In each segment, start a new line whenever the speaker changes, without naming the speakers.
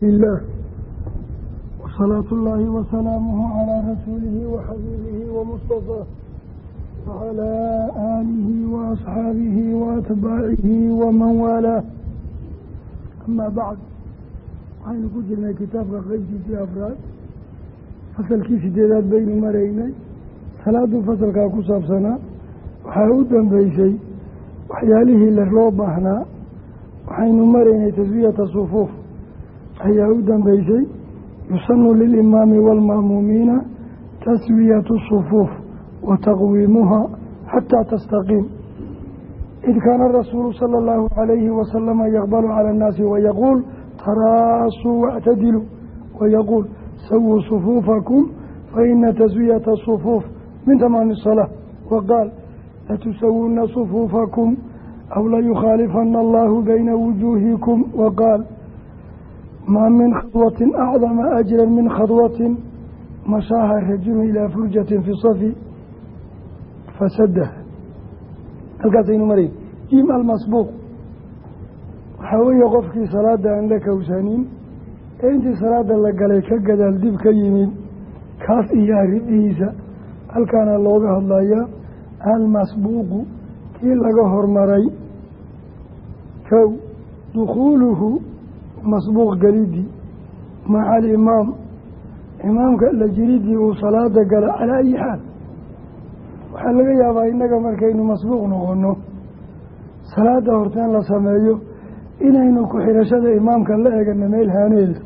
ilah wsalaatu ullaahi wasalaamuhu calaa rasuulihi waxabiibihi wamustafaa wacalaa aalihi waasxaabihi waatbaacihi waman waalaa amaa bacd waxaynu ku jirnay kitaabka qeybtiisii afraad fasalkii sideedaad baynu maraynay salaaduu fasalkaa ku saabsanaa waxaa u dambeysay waxyaalihii le loo baahnaa waxaynu maraynay taswiyata sufuuf ayaa u dambeysay yusanu lilimaami waalma'muumiina taswiyatu sufuuf wa taqwiimuha xataa tastaqiim. Id kaana rasuulu sala allahu calayhi wasalama yaqbalu cala annaasi wayaquul taraasuu wactadiluu wayaquul sawuu sufuufakum faina taswiyata sufuuf min tamaami salaa waqaal latusawuna sufuufakum aw layukhaalifana allahu bayna wujuuhikum. Waqaal maa min khadwatin acdama ajra min khadwatin mashaaha rajulu ilaa furjatin fi safi fasadaha halkaasaynu marayn jim almasbuuq waxaa weeye qofkii salaada aan la kowsanin ee intii salaada la galay ka gadaal dib ka yimid kaas iyo arrimihiisa halkaana looga hadlayaa almasbuuqu kii laga hormaray kow dukhuuluhu masbuuq gelidii maca alimaam imaamka la jiridii uu salaada gala calaa ayi xaal. Waxaa laga yaabaa innaga markaynu masbuuq noqono salaada horteen la sameeyo inaynu ku-xirashada imaamka la eegana meel haaneeda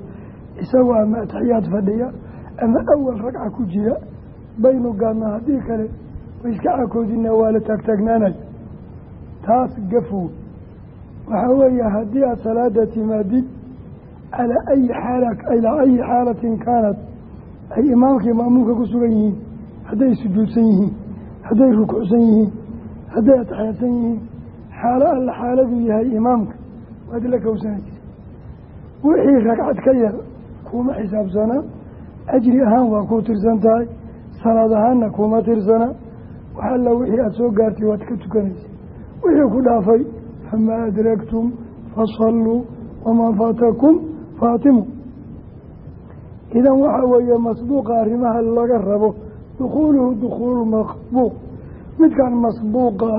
isagoo ama ataxiyaad fadhiya ama awal ragca ku jira baynu gaadna haddii kale way iska cakoodina waa la taagtaagnaanay taas gafow. Waxaa weeye haddii aada salaada timaadid calaa ayi xaala ilaa ayi xaalatin kaanat ay imaamkii maamuumka ku sugan yihiin hadday sujuudsan yihiin hadday rukuucsan yihiin hadday ataxiyaadsan yihiin xaalo alla xaaladuu yahay imaamka waad la kowsanaysa wixii ragcad ka yar kuma xisaabsana ajri ahaan waa ku tirsan tahay salaad ahaanna kuma tirsana waxalla wixii aada soo gaartay waad ka tukanaysa wixii ku dhaafay famaa adragtum fasalluu wamaa faatakum faatimu. Idan waxaa weeye masbuuqa arrimaha laga rabo dukhuuluhu dukhuulu masbuuq. Midkaan masbuuqa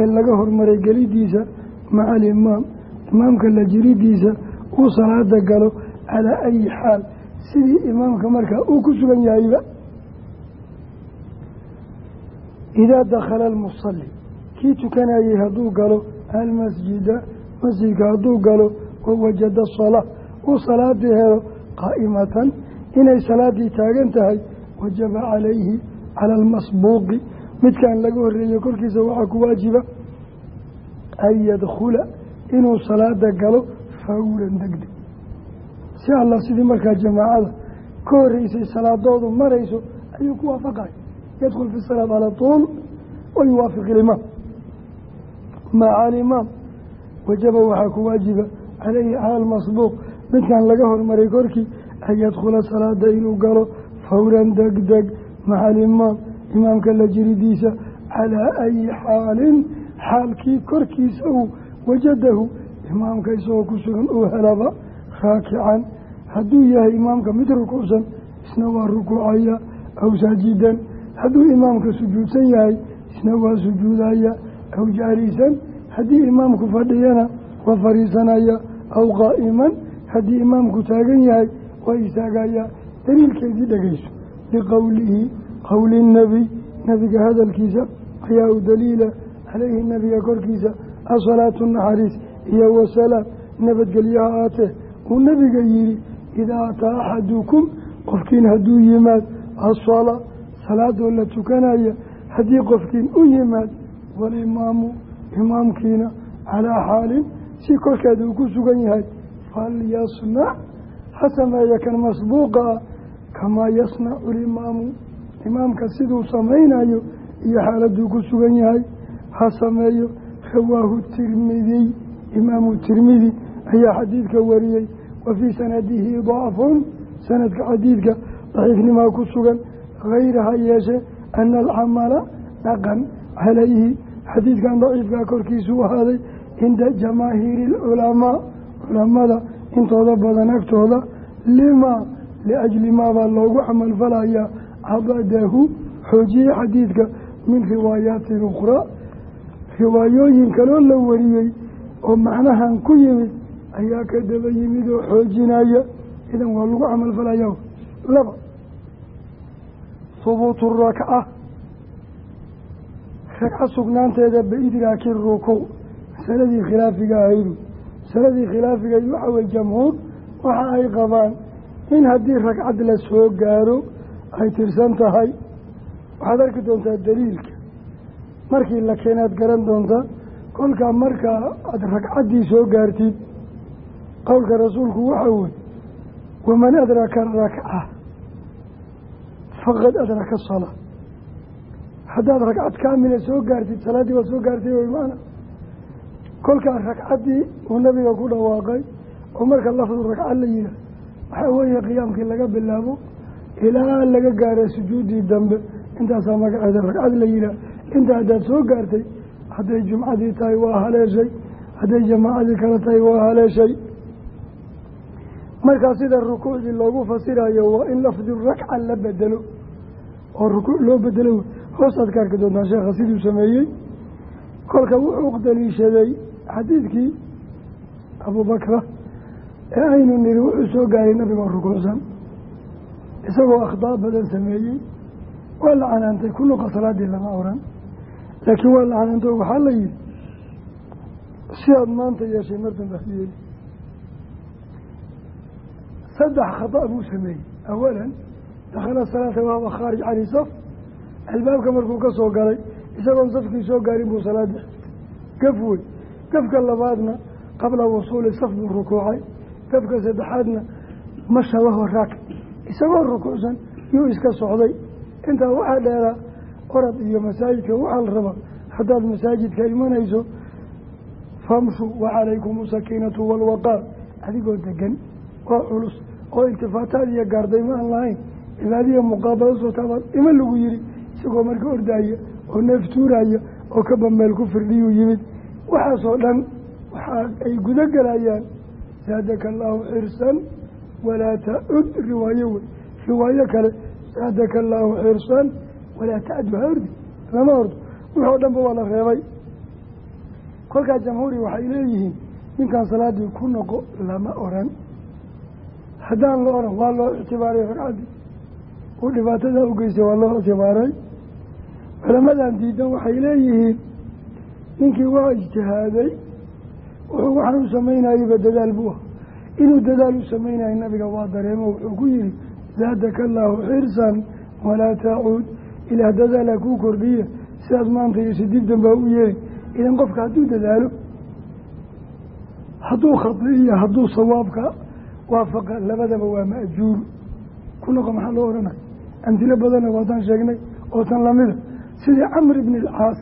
ee laga hormaray gelidiisa maca alimaam imaamka la jiridiisa uu salaada galo calaa ayi xaal. Sidii imaamka markaa uu ku sugan yahayba idaa dakhala almusalli kii tukanayay hadduu galo almasjida masjidka hadduu galo wawajada salaa uu salaadii helo qaa'imatan inay salaadii taagan tahay wajaba calayhi cala almasbuuqi. Midkaan laga horreeyey korkiisa waxaa ku waajiba an yadkhula inuu salaada galo fawran degdeg. Si alla sidii markaa jamaacada ka horreysay salaadoodu marayso ayuu ku waafaqay. Yadkhul fi salaat cala tuul wa yuwaafiq ilimaam maca alimaam wajaba waxaa ku waajiba caleyhi cala almasbuuq midkan laga hormaray korkii an yadkhula salaada inuu galo fawran degdeg maca alimaam imaamka la jiridiisa calaa ayi xaalin xaalkii korkiisa uu wajadahu imaamka isagoo ku sugan uu helaba raakican. Hadduu yahay imaamka mid rukuucsan isna waa rukuucaya aw saajidan. Hadduu imaamka sujuudsan yahay isna waa sujuudaya aw jaalisan. Haddii imaamku fadhiyana waa fariisanaya aw qaa'iman haddii imaamku taagan yahay waa istaagaya daliilkeedii dhegeyso liqowlihi qowli nebiy nebiga hadalkiisa ayaa u daliila caleyhi nebiga korkiisa asalaatu naxariis iyo wasalaam. Nabadgelyaha aatee uu nebiga yihi idaa ataa axadukum qofkiin hadduu yimaad asalaa salaadoo la tukanaya haddii qofkiin u yimaad walimaamu imaamkiina calaa xaalin si korkeeda uu ku sugan yahay falyasnac ha sameeya kan masbuuqa ah kamaa yasnacu limaamu imaamka siduu samaynayo iyo xaaladuu ku sugan yahay ha sameeyo rawaahu tirmidiy imaamu tirmidi ayaa xadiidka wariyey wa fii sanadihi dacfun sanadka xadiidka daciifnimaa ku sugan hayra ha yeeshe ana alcamala dhaqan calayhi xadiidkan daciifkaa korkiisuu ahaaday cinda jamaahiiri alculamaa culamada intooda badan agtooda lima liajli maabaa loogu camalfalayaa cadadahu xoojiyey xadiidka min riwaayaatin ukhraa riwaayooyin kaloo la wariyey oo macnahan ku yimid ayaa ka daba yimid oo xoojinaya idan waa lagu camalfalaya laba hubuutu rakca. Ragco sugnaanteeda biidraaki rukuuc masaladii khilaafiga ahaydu masaladii khilaafigayd waxa weye jamhuur waxa ay qabaan in haddii ragcad la soo gaaro ay tirsan tahay. Waxaad arki doontaa daliilka. Markii la keenaad garan doontaa kolkaa markaa aada ragcaddii soo gaartid qowlka rasuulku waxa weye waman adraka rakca faqad adraka salaa haddaad ragcad kaamila soo gaartid salaaddii waad soo gaartay way maana kolkaa ragcaddii uu nabiga ku dhawaaqay oo marka lafdu ragca la yihaah waxaa weeye qiyaamkii laga bilaabo ilaa laga gaara sujuuddii dambe. Intaasaa magaceeda ragcad la yihaah intaa haddaad soo gaartay hadday jumcadii tahay waa haleeshay hadday jamaacadii kale tahay waa haleeshay. Markaa sida rukuucdii loogu fasirayo waa in lafdu rakca la bedelo oo rukuuc loo bedelo. Hoos aad ka arki doontaa sheekha siduu sameeyey. Kolka wuxuu daliishaday xadiidkii abubakra ee aynu niri wuxuu soo gaaray nabigoo rukuucsan isagoo akhdaa badan sameeyey. Waa la canaantay ku luqa salaadii lama oran laakiin waa la canaanto waxaa la yihi si aad maanta yeeshay mardanba yeeli. Saddex khada buu sameeyey. Awalan dakhala salaata wahaba khaarij cani saf albaabka markuu ka soo galay isagoon safkii soo gaarin buu salaada gaf wey gafka labaadna qabla wusuuli saf buu rukuucay. Gafka saddexaadna mashabaho raak. Isagoo rukuucsan yuu iska socday. Intaa waxaa dheeraa orad iyo masaajidka waxaa la rabaa haddaad masaajidka imanayso famshu wacalaykum sakiinatu waalwaqaar adigoo degan waa culus oo iltifaataad iyo gaardayma aan lahayn cibaadiya muqaabalo soo taabaad ima lagu yihi isagoo marka ordaaya oo neef tuuraya oo ka bameel ku firdhiyuu yimid waxaasoo dhan waxa ay guda gelayaan saadaka allaahu xirsan walaa ta-ud riwaayo wey riwaayo kale saadaka allaahu xirsan walaa ta-du ha ordi lama ordo wuxoo dhanba waa la reebay. Kolkaa jamhuuri waxay leeyihiin ninkaan salaadii ku noqo lama oran. Haddaan la oran waa loo ictibaaray ragcaddii uu dhibaatadaa u geystay waa loo ictibaaray. Culamadan diidan waxay leeyihiin ninkii waa ijtihaaday wuxuu waxaan u samaynayaba dadaal buu ah. Inuu dadaal u samaynayo nabiga waa dareemo wuxuu ku yihi zaadaka allaahu xirsan walaa tacuud ilaah dadaala kuu kordhiya sidaas maanta iyo sidib dambaa u yeeli idan qofka hadduu dadaalo hadduu khadi iyo hadduu sawaabka waafaqa labadaba waa maajuur ku noqo maxaa loo odhanaya amtilo badanna waataan sheegnay oo tan lamida sidii camr ibni alcaas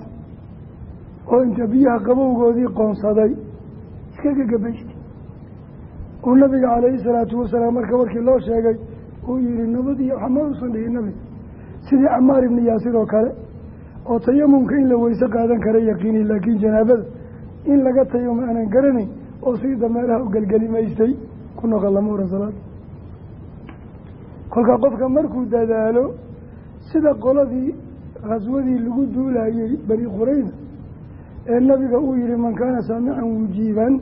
oo inta biyaha qabowgoodii qoonsaday iska gagabaystay uu nabiga calayhi salaatu wasalaam marka warkii loo sheegay uu yihi nabad iyo waxma uusan dhihin nabiga sidii camaar ibni yaasir oo kale oo tayamumka in la weyse qaadan kara yaqiini laakiin janaabada in laga tayamo aanan garanayn oo sidii dameeraha u gelgelimaystay ku noqon lama oran salaad. Kolka qofka markuu dadaalo sida qoladii khaswadii lagu duulayey bani qurayda ee nabiga uu yihi man kaana saamican wujiiban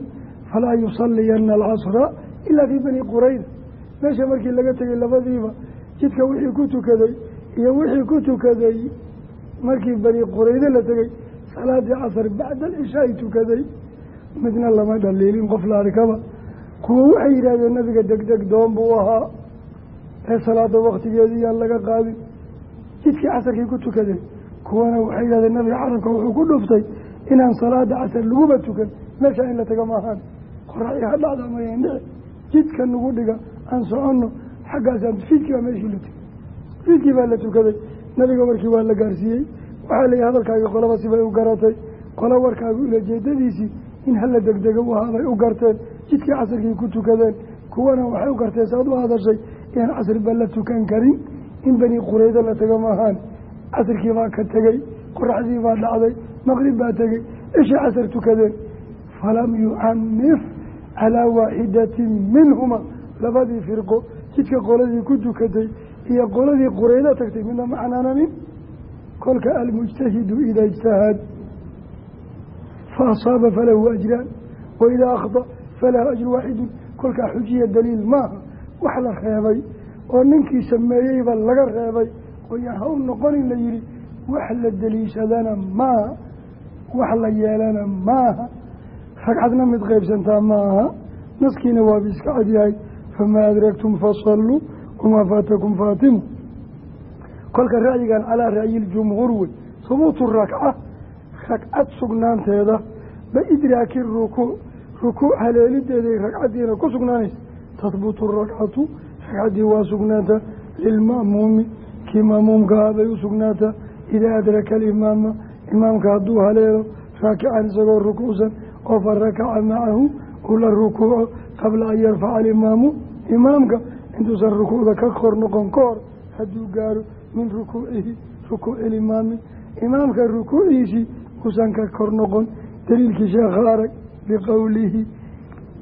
falaa yusaliyana alcasra ilaa fii bani qurayda meesha markii laga tegay labadiiba jidka wixii ku tukaday iyo wixii ku tukaday markii bani qurayde la tegey salaadii casar bacda alcishaai tukaday midna lama dhaliilin qof la arkaba. Kuwa waxay yidhahdeen nabiga degdeg doon buu ahaa ee salaada waktigeedii yaan laga qaadin. Jidkii casarkii ku tukadeen kuwana waxay yidhahdeen nabiga carabka wuxuu ku dhuftay inaan salaada casar laguba tukan meeshaa in la taga maahaan. Qoraxii ha dhacda mayan dhici jidka nagu dhiga aan soconno xaggaasaan fiidkii baa meeshii la tegay fiidkii baa la tukaday. Nabiga warkii waa la gaarsiiyey waxaa layihi hadalkaagii qolaba sibay u garatay. Qola warkaagu ilajeedadiisii in hala degdega u ahaabay u garteen. Jidkii casarkii ku tukadeen kuwana waxay u garteen saad u hadashay inaan casriba la tukan karin in bani quraydo la tago maahaan. Casrkii baa ka tegey qoraxdii baa dhacday maqrib baa tegey ishii casar tukadeen falam yucanif calaa waaxidatin minhuma labadii firqo jidka qoladii ku tukatay iyo qoladii qureydo tagtay midna ma canaananin kolka almujtahidu idaa ijtahad fa asaaba falahu ajraan waidaa akhda falahu ajru waaxidun kolkaa xujiya daliil maaha wax la reebay oo ninkii sameeyeyba laga reebay ooyaan ha u noqonin la yihi wax la deliishadana maaha wax la yeelana maaha. Ragcadna mid qaybsantaa maaha. Naskiina waaba iska cadyahay famaa adragtum fasalluu wamaa faatakum faatimu. Kolka ra'yigan calaa ra'yi ljumhuur wey. Hubuutu rakca. Ragcad sugnaanteeda. Biidraaki rukuuc rukuuc haleelideeday ragcaddiina ku sugnaanaysa. Tahbutu rakcatu. Ragcaddii waa sugnaata lilma'muumi. Kii ma'muumkahaa bay u sugnaataa idaa adraka alimaama imaamka hadduu haleelo raakican isagoo rukuucsan oo fa rakaca macahu uu la rukuuco qabla an yarfaca alimaamu imaamka intuusan rukuucda ka kor noqon ka hor hadduu gaaro min rukuucihi rukuuci ilimaami imaamka rukuuciisii uusan ka kor noqon daliilkii sheekha arag biqowlihi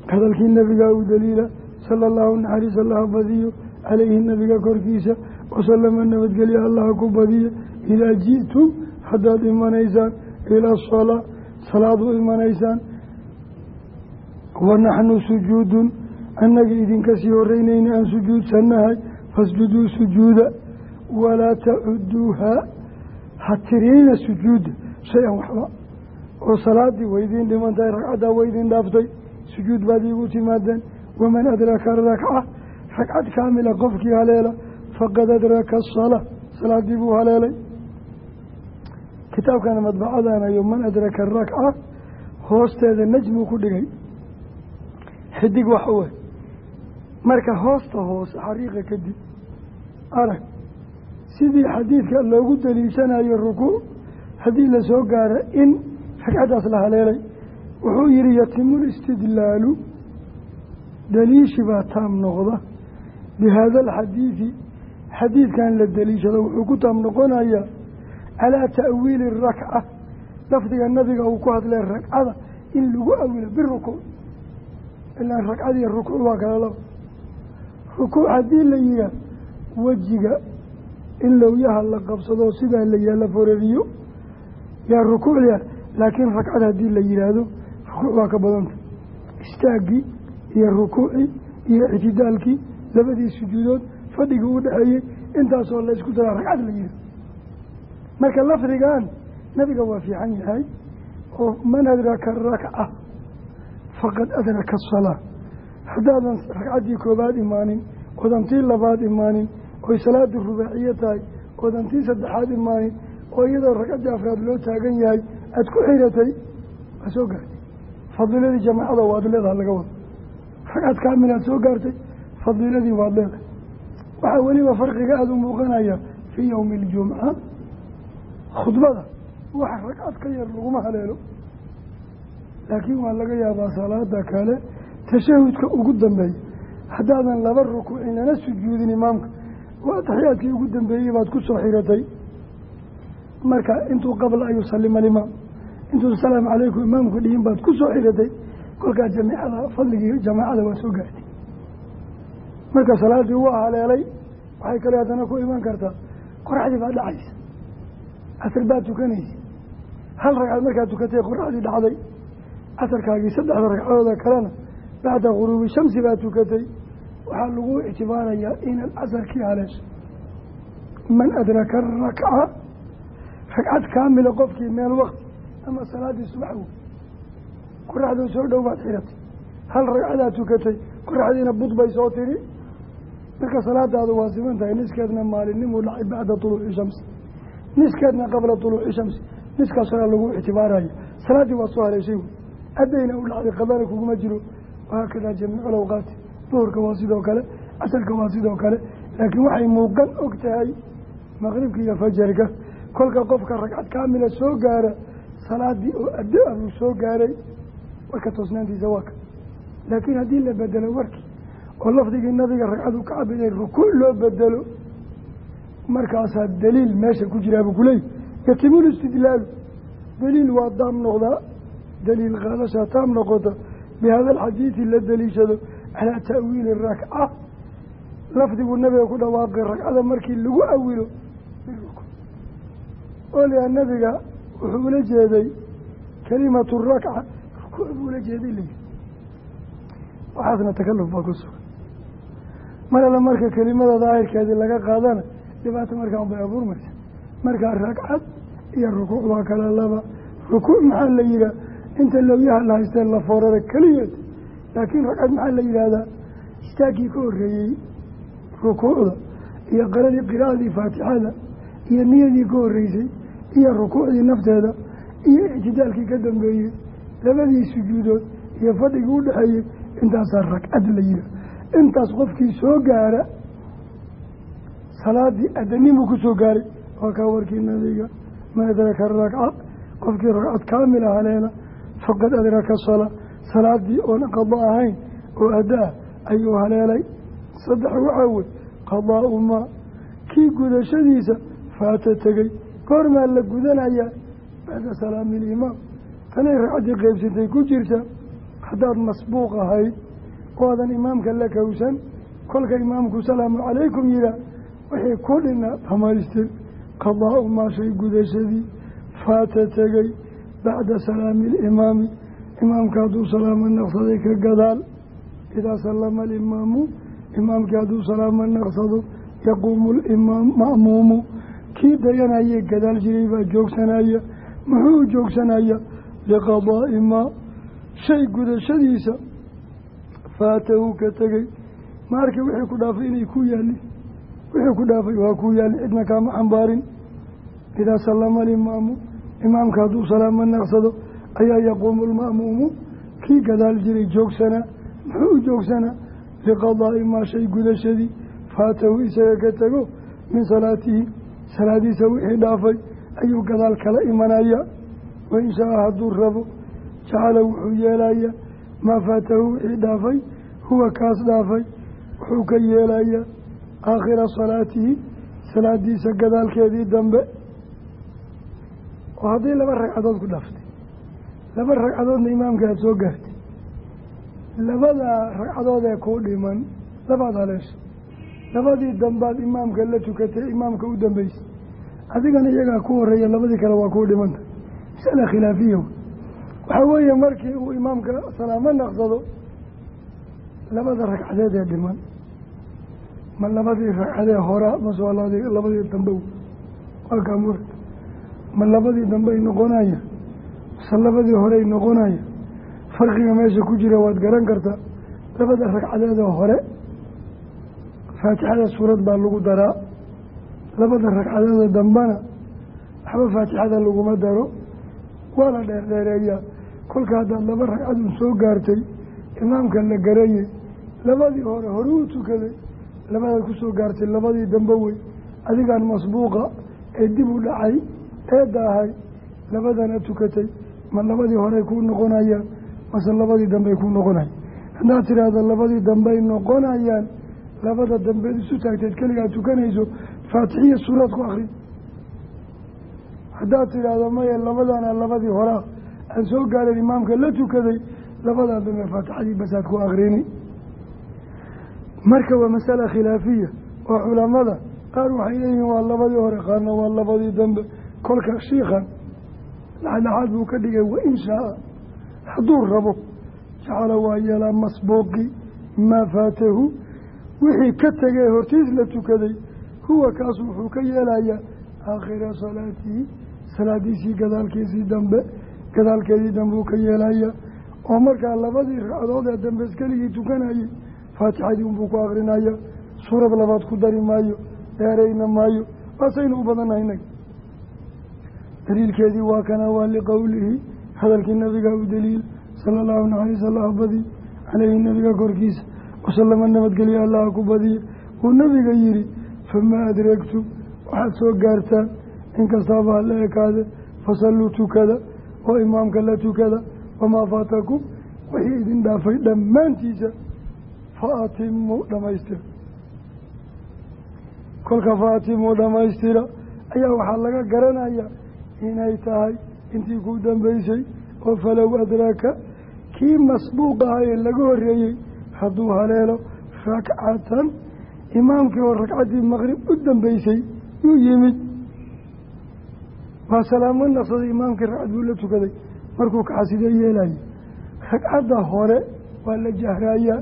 hadalkii nabigaa uu daliila sala allahu naxariis allaha badiyo calayhi nabiga korkiisa wasalama nabadgelya allaha ku badiya idaa ji'tum haddaad imanaysaan ilaa asalaa salaad u imanaysaan. Wanaxnu sujuudun annaga idinka sii horeynayna aan sujuudsannahay fasjuduu sujuuda walaa tacuduuhaa ha tiriina sujuuda shay-an waxba. Oo salaadii waydiin dhiman tahay ragcaddaa waydiin dhaaftay sujuud baad iigu timaadeen. Waman adraka rakca ragcad kaamila qofkii haleela faqad adraka asalaa salaadii buu haleelay kitaabkana madbacadanayo man adraka rakca hoosteeda najmuu ku dhigay. Xidig wax u marka hoosta hoose xariiqa kadib arag sidii xadiidka loogu daliishanayo rukuuc haddii la soo gaaro in ragcaddaas la haleelay wuxuu yihi yatimu listidlaalu daliishi baa taam noqda. Bi haada alxadiidi xadiidkan la daliishado wuxuu ku taam noqonayaa calaa ta'wiili rakca lafdiga nabiga uu ku hadlee ragcada in lagu awilo birukuuc ilaan ragcadiiyo rukuuc waa kala laba. Rukuuc haddii la yihaa wejiga in lowyaha la qabsado sidaa la yaalla forariyo yaa rukuucya laakiin ragcad haddii la yihaahdo rukuuc waa ka badanta istaaggii iyo rukuucii iyo ictidaalkii labadii sujuudood fadhigii u dhexeeyey intaasoo la isku daraa ragcad la yihi marka lafdigan nabiga waa fiican yahay oo man adraka rakca faqad adraka asalaa haddaadan ragcaddii koobaad imaanin oodan tii labaad imaanin oy salaadu rubaaciye tahay oodan tii saddexaad imaanin oo iyadoo ragcaddii afraad loo taagan yahay aada ku xiratay waa soo gaartay. Fadiiladii jamaacada waad leedaha laga wado. Ragcad kaamilaad soo gaartay fadiiladii waad leedahay. Waxaa weliba farqiga aada u muuqanaya fii yowmi aljumca khudbada wax ragcad ka yar laguma haleelo. Laakiin waa laga yaabaa salaada kale tashahudka ugu dambeeya. Haddaadan laba rukuucin lana sujuudin imaamka. Waa taxiyaadkii ugu dambeeyey baad ku soo xiratay. Marka intuu qabla an yusalima alimaam intuu asalaamu calaykum imaamku dhihin baad ku soo xiratay. Kolkaa jamiicada fadligii jamaacada waa soo gaartay. Marka salaadii waa haleelay waxay kale haddana ku iman kartaa. Qoraxdii baa dhacaysa casar baad tukanaysa. Hal ragcad markaad tukatay qoraxdii dhacday casarkaagii saddexda ragcadooda kalena bacda guruubi shamsi baad tukatay. Waxaa lagu ictibaarayaa inaad casarkii haleesho man adraka rakca ragcad kaamila qofkii meel wakti ama salaadii subax wey qoraxdoo soo dhow baad xiratay. Hal ragcadaa tukatay qoraxdiina bud bay soo tiri. Marka salaadaadu waa siman tahay niskeedna maalinimuu dhacay bacda tuluuci shamsi niskeedna qabla tuluuci shamsi. Niskaasona lagu ictibaaraya salaaddii waa soo haleeshay wey haddayna u dhacday qadana kuguma jiro. Wahaakadaa jamiicu lawqaati duhurka waa sidoo kale. Casarka waa sidoo kale. Laakiin waxay muuqan og tahay maqribka iyo fajarka. Kolka qofka ragcad kaamila soo gaara salaadii oo addo ah buu soo gaaray warka toosnaantiisa waa ka. Laakiin haddii la bedelo warkii oo lafdigii nabiga ragcadu ka cabiday rukuuc loo bedelo markaasaa daliil meesha ku jiraa buu kuleeyahy yatimul istidlaalu daliil waa daam noqdaa daliil qaadashaa taam noqota. Bihada alxadiidi la daliishado calaa ta'wiili rakca lafdiguu nabiga ku dhawaaqay ragcada markii lagu awilo. Oo lihaa nabiga wuxuu ula jeeday kalimatu rakca rukuuc buu ula jeeday layihi waxaasna takaluf baa ku sugan. Mar marka kelimada daahirkeedii laga qaadana dhibaato markaan bay abuurmaysa. Markaa ragcad iyo rukuuc waa kala laba. Rukuuc maxaa la yihaha inta lowyaha la haysteen la foorara keliyeed laakiin ragcad maxaa la yidhaahdaa? Istaaggii ka horreeyey rukuucda iyo qaradii qiraa'adii faatixada iyo niyadii ka horreysay iyo rukuucdii nafteeda iyo ictidaalkii ka dambeeyey labadii sujuudood iyo fadhigii u dhexeeyey intaasaa ragcad la yihaha intaas qofkii soo gaara salaadii adanimuu ku soo gaaray. Waa kaa warkii nabiga ma adraka rakca qofkii ragcad kaamila haleela faqad adraka salaa salaadii oon qado ahayn oo adda-ah ayuu haleelay. Saddex waxaa wey qadaau maa. Kii gudashadiisa faata tegey. Goormaa la gudanayaa bacda salaami ilimaam tanay ragcaddii qeybsantay ku jirta haddaad masbuuq ahayd oo aadan imaamka la kowsan kolka imaamku salaamu calaykum yihaa wixii ku dhina dhamaystir qadaau maa shay gudashadii faata tegey bacda salaami alimaami imaamka hadduu salaamo naqsaday ka gadaal. Idaa salama alimaamu imaamkii hadduu salaamo naqsado yaquumu limaam ma'muumu. Kii dayanayee gadaal jiray baa joogsanaya muxuu joogsanaya? Liqadaa'i maa shay gudashadiisa. Faatahu ka tegey ma arka wixii ku dhaafay inay ku yaalin wixii ku dhaafay waa ku yaalin cidna kaama xambaarin. Idaa salama alimaamu imaamka hadduu salaamo naqsado ayaa yaquumu lma'muumu kii gadaal jiray joogsanaa muxuu u joogsanaa liqadaa'i maa shay gudashadii faatahu isaga ka tego min salaatihi. Salaadiisa wixii dhaafay ayuu gadaal kala imanaya wain shaa hadduu rabo jacala wuxuu yeelaya maa faatahu wixii dhaafay huwa kaas dhaafay wuxuu ka yeelayaa aakhira salaatihi salaadiisa gadaalkeedii dambe. Oo haddii laba ragcadood ku dhaaftay laba ragcadoodna imaamka aada soo gaartay. Labadaa ragcadood ee kuu dhiman labaad haleesha labadii dambaad imaamka la tukatay imaamka u dambeysay adigana iyagaa ku horreeya labadii kale waa kuu dhimanta. Masala khilaafiya waxaa weeye markii uu imaamka salaamo naqsado labada ragcadeed ee dhiman ma labadii ragcadee horaa mase waa labadii dambow waa kaamur ma labadii dambey noqonaya? Mase labadii horey noqonaya? Farqiga meesha ku jira waad garan kartaa labada ragcadeedoo hore faatixada suurad baa lagu daraa. Labada ragcadeeda dambana waxba faatixada laguma daro. Waa la dheerdheereeyaa kolka haddaad laba ragcadun soo gaartay imaamka la garayey labadii hore hore u tukaday labadaad ku soo gaartay labadii dambe wey. Adigaan masbuuqa ee dib u dhacay ee daahay labadana tukatay ma labadii horey kuu noqonayaan mase labadii dambey kuu noqonayaan. Haddaad tidhaahdo labadii dambey noqonayaan labada dambeed isu taagteed keligaa tukanayso faatixiya suuraad ku akri haddaad tidhaahdo maya labadana labadii horaa aan soo gaaren imaamka la tukaday labadan dambe faatixadii basaad ku akrini marka waa masala khilaafiya oo culamada qaar waxay leeyihiin waa labadii hore qaarna waa labadii dambe. Kolka shiikhan dhexdhexaad buu ka dhigay wain shaaa hadduu rabo jacala waa yeelaa masbuuqi maa faatahu. Wixii ka tegee hortiis la tukaday huwa kaas wuxuu ka yeelayaa aakhira salaatihi salaadiisii gadaalkiisii dambe gadaalkeedii dambe uu ka yeelayaa. Oo markaa labadii ragcadood ee dambe iskeligii tukanayay faatixadii unbuu ku akrinaya suurad labaad ku dari maayo dheerayna maayo waasaynu u badannahay inaga daliilkeedii waa kana waa liqowlihi hadalkii nabiga u daliil sala allahu naxari salah badi caleyhi nabiga korkiisa wasalama nabadgelyo allaha ku badiya uu nabiga yihi famaa adragtum waxaad soo gaartaan inkastaaba la ekaade fasalluu tukada oo imaamka la tukada wamaa faatakum wixii idin dhaafay dhammaantiisa fa atimuu kolka fa atimuu dhamaystira ayaa waxaa laga garanayaa inay tahay intii ku dambeysay oo falow adraaka kii masbuuq ahaa ee laga horreeyey hadduu haleelo rakcatan imaamkii oo ragcaddii maqrib u dambeysay yuu yimid. Waa salaamo naqsaday imaamkii ragcad buu la tukaday markuu kaxasidee yeelaya ragcadda hore waa la jahrayaa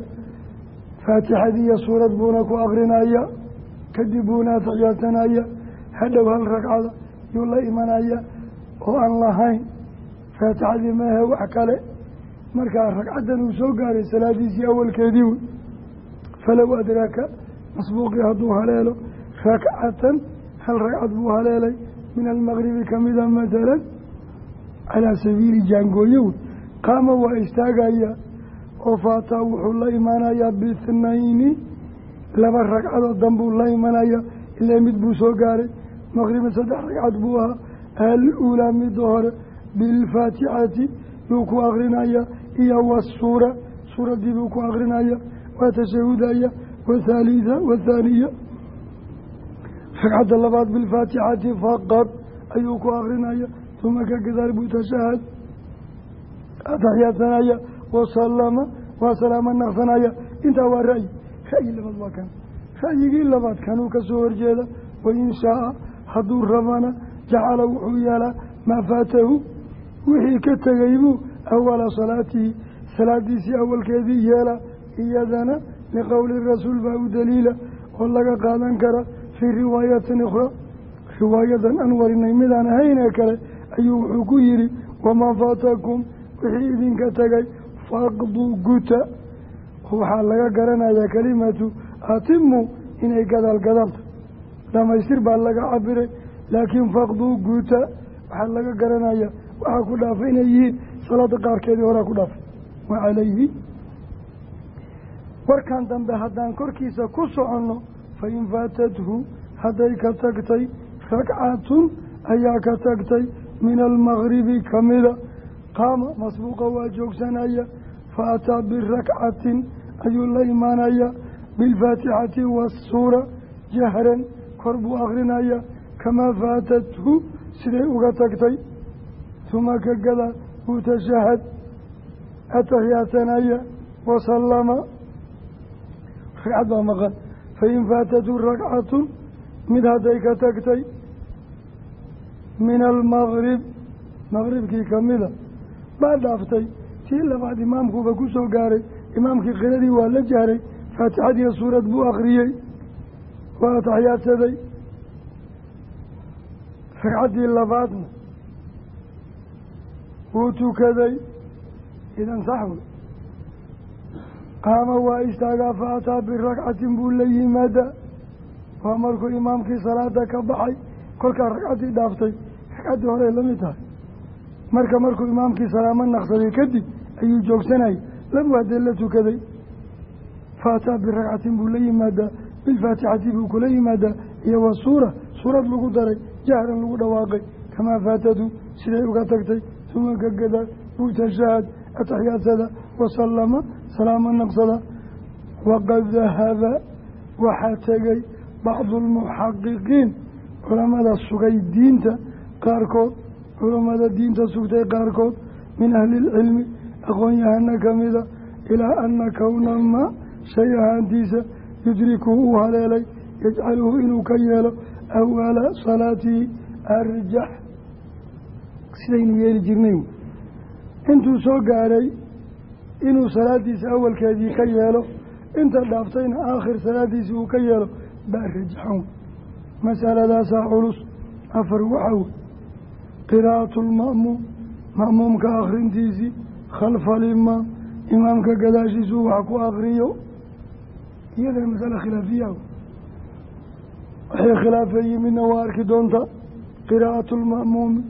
faatixadiiyo suurad buuna ku akrinaya kadib buuna atixyaadsanaya hadhow hal ragcada yuu la imanaya oo aan lahayn. Faatixadii maahe wax kale. Markaa ragcaddan uu soo gaaray salaadiisii awalkeedii wey falow adraaka masbuuqii hadduu haleelo rakcatan hal ragcad buu haleelay. Min almaqribi kamida matalan calaa sabiili jaangooye wey qaama waa istaagaya oo faataa wuxuu la imaanayaa biithnayni laba ragcadood danbuu la imanaya ilaa mid buu soo gaaray. Maqribi saddex ragcad buu ahaa. Al-uulaa midda hore bilfaatixati yuu ku akrinaya iyo wasuura suuraddii buu ku akrinaya waa tashahudaya wathaalida wathaaniya ragcadda labaad bilfaatixati faqad ayuu ku akrinaya uma ka gadaal buu tashahad. Ataxyaadsanaya wasalama waa salaamo naqsanaya intaa waa ra'yi ra'yi labaad waa kan ra'yigii labaad kanuu ka soo horjeeda wain shaaa hadduu rabana jacala wuxuu yeelaa maa faatahu wixii ka tegay buu awala salaatihi salaadiisii awalkeedii yeela iyadana liqowli rasuul baa u daliila oo laga qaadan kara fii riwaayatin ukhraa riwaayadan aan warinay midaan ahaynee kale ayuu wuxuu ku yidhi wamaa faatakum wixii idinka tegay faqduu guta. Waxaa laga garanayaa kelimatu atimu inay gadaal gadaalta dhamaystir baa laga cabiray laakiin faqduu guta waxaa laga garanayaa waxaa ku dhaafay inay yihiin salaada qaarkeedii horaa ku dhaafay. Wa calayhi. Warkan dambe haddaan korkiisa ku soconno fa in faatathu hadday ka tagtay ragcatun ayaa ka tagtay min almagribi kamida qaama masbuuqa waa joogsanaya fa ataa birakcatin ayuu la imaanaya bilfaatixati waasuura jahran kor buu akrinaya kamaa faatathu siday uga tagtay. Tuma ka gada wuu tashahad ataxyaadsanaya wasallama ragcad baa maqan. Fain faatathu rakcatun mid hadday ka tagtay min almaqrib maqribkii kamida baa dhaaftay. Tii labaad imaamkuuba ku soo gaaray. Imaamkii qiradii waa la jahray faatixadiiyo suurad buu akhriyey. Waa ataxyaadsaday ragcaddii labaadna wuu tukaday. Idan sax wey. Qaama waa istaagaa fa ataa birakcatin buu la yimaada. Waa markuu imaamkii salaada ka baxay. Kolkaa ragcaddii dhaaftay. Ragcaddii horey la mid tahay marka markuu imaamkii salaamo naqsaday kadib ayuu joogsanayay. Labu haddee la tukaday. Fa ataa birakcatin buu la yimaadaa. Bilfaatixati buu kula yimaadaa. Iyo wa suura. Suurad lagu daray. Jahran lagu dhawaaqay. Kamaa faatadu? Siday uga tagtay. Uma ka gadaal buu tashahad ataxyaadsada wasallama salaamo naqsada. Waqad dahaba waxaa tegay bacdu almuxaqiqiin culamada sugay diinta. Qaarkood culammada diinta sugtay qaarkood min ahli ilcilmi aqoon-yahana kamida ilaa ana kowna ma shay ahaantiisa yudrikuhu uu haleelay yajcaluhu inuu ka yeelo awala salaatihi arjax. Sidaynu yeeli jirnay. Intuu soo gaaray inuu salaadiisa awalkeedii ka yeelo inta dhaaftayna aakhir salaadiisi uu ka yeelo baa rajaxan masaladaasaa culus afar waxaa wey qiraa'atu lma'muum ma'muumka akhrintiisii khalfa alimaam imaamka gadaashiisuu wax ku akriyo iyadana masale khilaafiya. Waxay khilaafay yimidna waa arki doonta qiraa'atu lma'muumi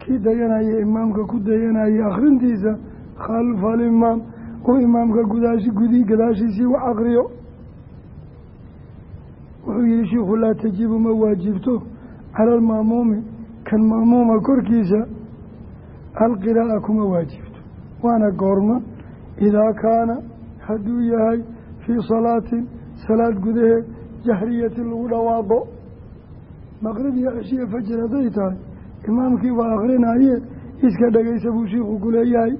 kii dayanaya imaamka ku dayanaya akhrintiisa khalfa alimaam uu imaamka gudaashi gudi gadaashiisii wax akriyo wuxuu yihi shiikhu laa tajibu ma waajibto cala alma'muumi kan ma'muuma korkiisa alqiraa'a kuma waajibto. Waana goorma idaa kaana hadduu yahay fii salaatin salaad gudaheed jahriyatin lagu dhawaaqo. Maqrib iyo cishiya fajir hadday tahay imaamkii baa akrinaaye iska dhegaysa buu shiikhu ku leeyahay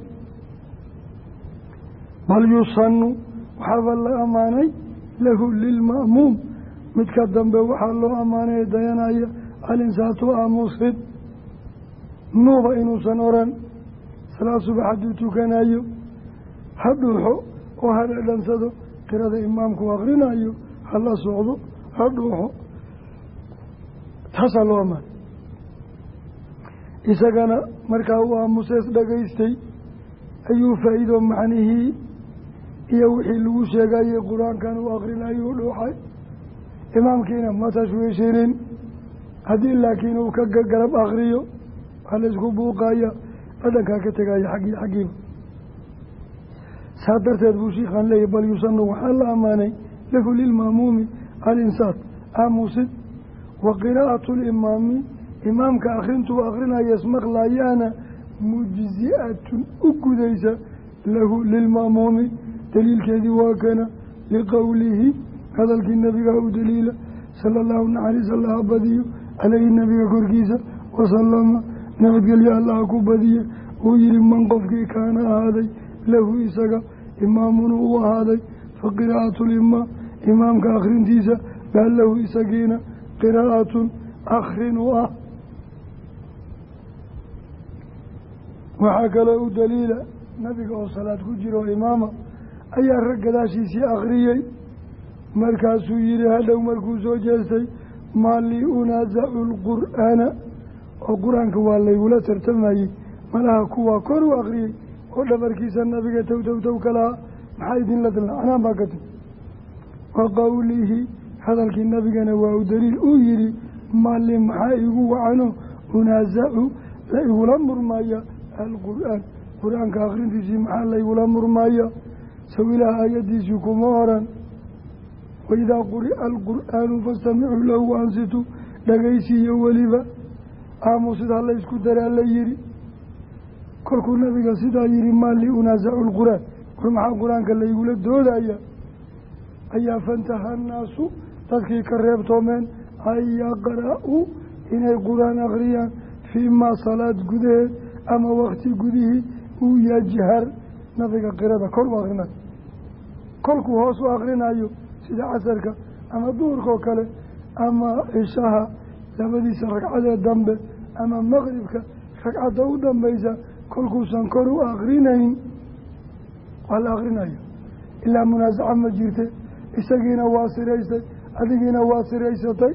bal yusanu waxaaba la ammaanay lahu lilma'muum midka dambe waxaa loo ammaanay dayanaya alinsaatu aamusid nuuba inuusan oran. Salaad subax hadduu tukanayo ha dhuuxo oo ha dhedhansado qirada imaamku akrinayo hala socdo. Ha dhuuxo taasaa loo ammaanay isagana markaa uu aamusees dhagaystay. Ayuu faa-iido macnihii iyo wixii lagu sheegayey qur'aankan uu akrinayo dhuuxay. Imaamkiina ma tashwiishinin haddii laakiin uu ka garab akriyo waa la isku buuqaya dhadhankaa ka tegaya xaggii xaggiiba saa darteed buu shiikhaan leeyahy bal yusanu waxaa la ammaanay lahu lilmaamuumi alinsaat aamusid wa qiraa'atu limaami imaamka akrintuu akrinaya ismaqlayaana mujzi'atun u gudaysa lahu lilma'muumi daliilkeedii waa kana liqowlihi hadalkii nabiga u daliila sala allahu naxariis allaha badiyo caleyhi nabiga korkiisa wasalama nabadgelyo allaha ku badiye. Uu yihi man qofkii kaana ahaaday lahu isaga imaamun uu ahaaday fa qiraa'atu limaa imaamka akhrintiisa baa lahu isagiina qiraa'atun akhrin u ah. Waxaa kaloo u daliila nabiga oo salaad ku jiro imaama ayaa rag gadaashiisii akhriyey. Markaasuu yihi hadhow markuu soo jeestay maa lii unaasacu lqur'aana oo qur'aanka waa laygula tartamayey malaha kuwaa kor u akriyey oo dhabarkiisa nabiga tow tow tow ka lahaa maxaa idinla dilna canaan baa ka timi. Wa qowlihi hadalkii nabigana waa u daliil uu yihi mali maxaa igu wacano? Unaasacu la igula murmaya alqur'aan. Qur'aanka akrintiisii maxaa laygula murmaya? Saw aayadiisii kuma oran waidaa quri'a alqur'aanu fastamicuu lahu waansituu dhagaysiiyo weliba aamusid ha laysku daraa la yihi kolkuu nabiga sidaa yihi maa li unaasacu lqur'aan war maxaa qur'aanka laygula doodaya ayaa fantaha annaasu dadkii ka reebtoomeen an yaqra-uu inay qur'aan akhriyaan fii maa salaad gudaheed ama wakti gudihii uu yajhar nabiga qirada kor u akrinayo kolkuu hoos u akrinayo sida casarka ama duhurka oo kale ama cishaha labadiisa ragcadee dambe ama maqribka ragcadda u dambaysa kolkuusan kor u akrinayn waa la akrinaya ilaa munaasaca ma jirte isagiina waa siraysay adigiina waa siraysatay.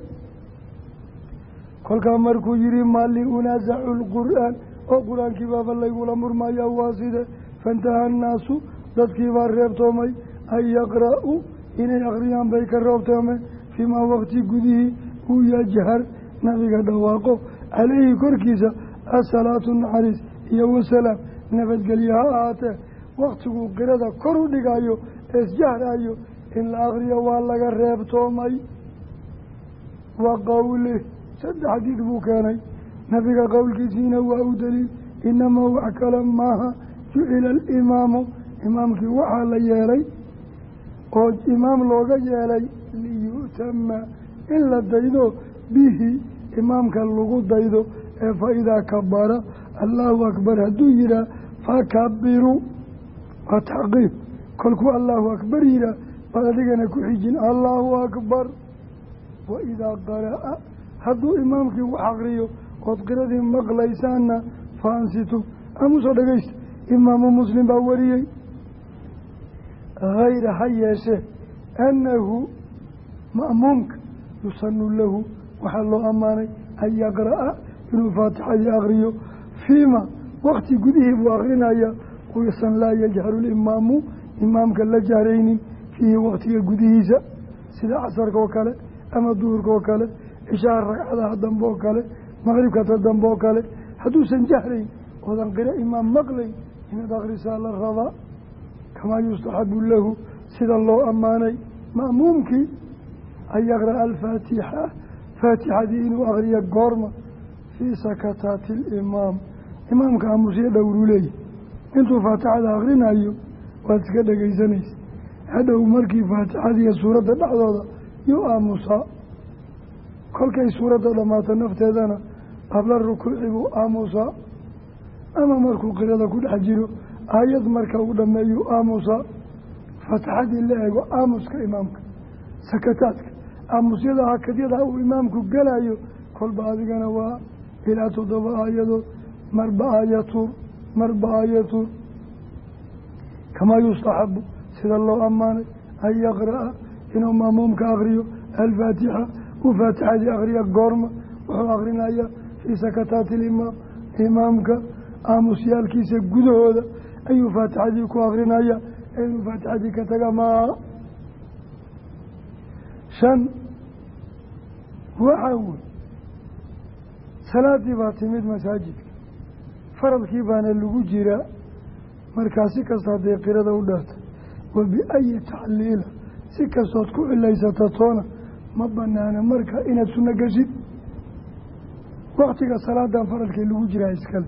Kolkaa markuu yihi maa li unaasacu lqur'aan oo qur'aankii baaba laygula murmaya waa side faintaha annaasu dadkiibaa reebtoomay an yaqra-uu inay akriyaan bay ka reebtoomeen fiimaa waqti gudihii uu yajhar nabiga dhawaaqo. Caleyhi korkiisa asalaatu naxariis iyo wasalaam nabadgelye ha ahaatee. Waktiguu qirada kor u dhigayo eesjahrayo in la akriyo waa laga reebtoomay. Wa qowlih saddex xadiid buu keenay. Nabiga qowlkiisiina waa u daliil inamaa wax kale maaha jucila alimaamu. Imaamkii waxaa la yeelay oo imaam looga yeelay liyu'tama in la daydo bihi imaamka lagu daydo ee fa idaa kabara allahu akbar hadduu yihaah fakabiruu waa taxqiib kolkuu allahu akbar yihaah baad adigana ku xijin allahu akbar. Wa idaa qara'a hadduu imaamkii wax akriyo ood qiradii maqlaysaanna fa ansitu amusoo dhegeysta imaamu muslim baa wariyey hayra ha yeeshee annahu ma'muumka yusanu lahu waxaa loo ammaanay an yaqra'a inuu faatixadii akriyo fiima wakti gudihii buu akrinaya uysan laa yajharu limaamu imaamka la jahraynin fiihi waktiga gudihiisa sida casarka oo kale ama duhurka oo kale cishaha ragcadaha dambe oo kale maqribkata dambe oo kale hadduusan jahrayn oodan qiro imaam maqlayn inaad akrisaa la rabaa kamaa yustaxabu lahu sida loo ammaanay ma'muumkii an yaqra'a alfaatixa faatixadii inuu akriyo goorma fii sakataati alimaam imaamka aamusyo dhowruu leeyahy intuu faatixada akrinayo waad iska dhegaysanaysa hadhow markii faatixadiiyo suuradda dhexdooda yuu aamusaa kolkay suuradda dhammaato nafteedana qabla rukuuci buu aamusaa ama markuu qirada ku dhex jiro aayad marka uu dhameeyuu aamusaa faataxadii la eego aamuska imaamka sakataadka. Aamusyada hakadyada uu imaamku gelayo kolba adigana waa ilaa toddoba aayadood marba aayatuur marba aayatuur kamaa yustaxabu sida loo ammaanay an yaqra'a inuu maamuumka akriyo alfaatixa uu faatixadii akriya goorma wuxuu akrinayaa fii sakataati ilimaam imaamka aamusyaalkiisa gudahooda ayuu faatixadii ku akrinaya inuu faatixadii ka taga maa? Shan waxaa wey salaadii baa timid masaajidka faradkii baana lagu jiraa markaa si kasta hadday qirada u dheertay wa biayi tacliila si kastood ku cilaysata toona ma banaana marka inaad sunno geshid waktiga salaadan faradkii lagu jiraa iskale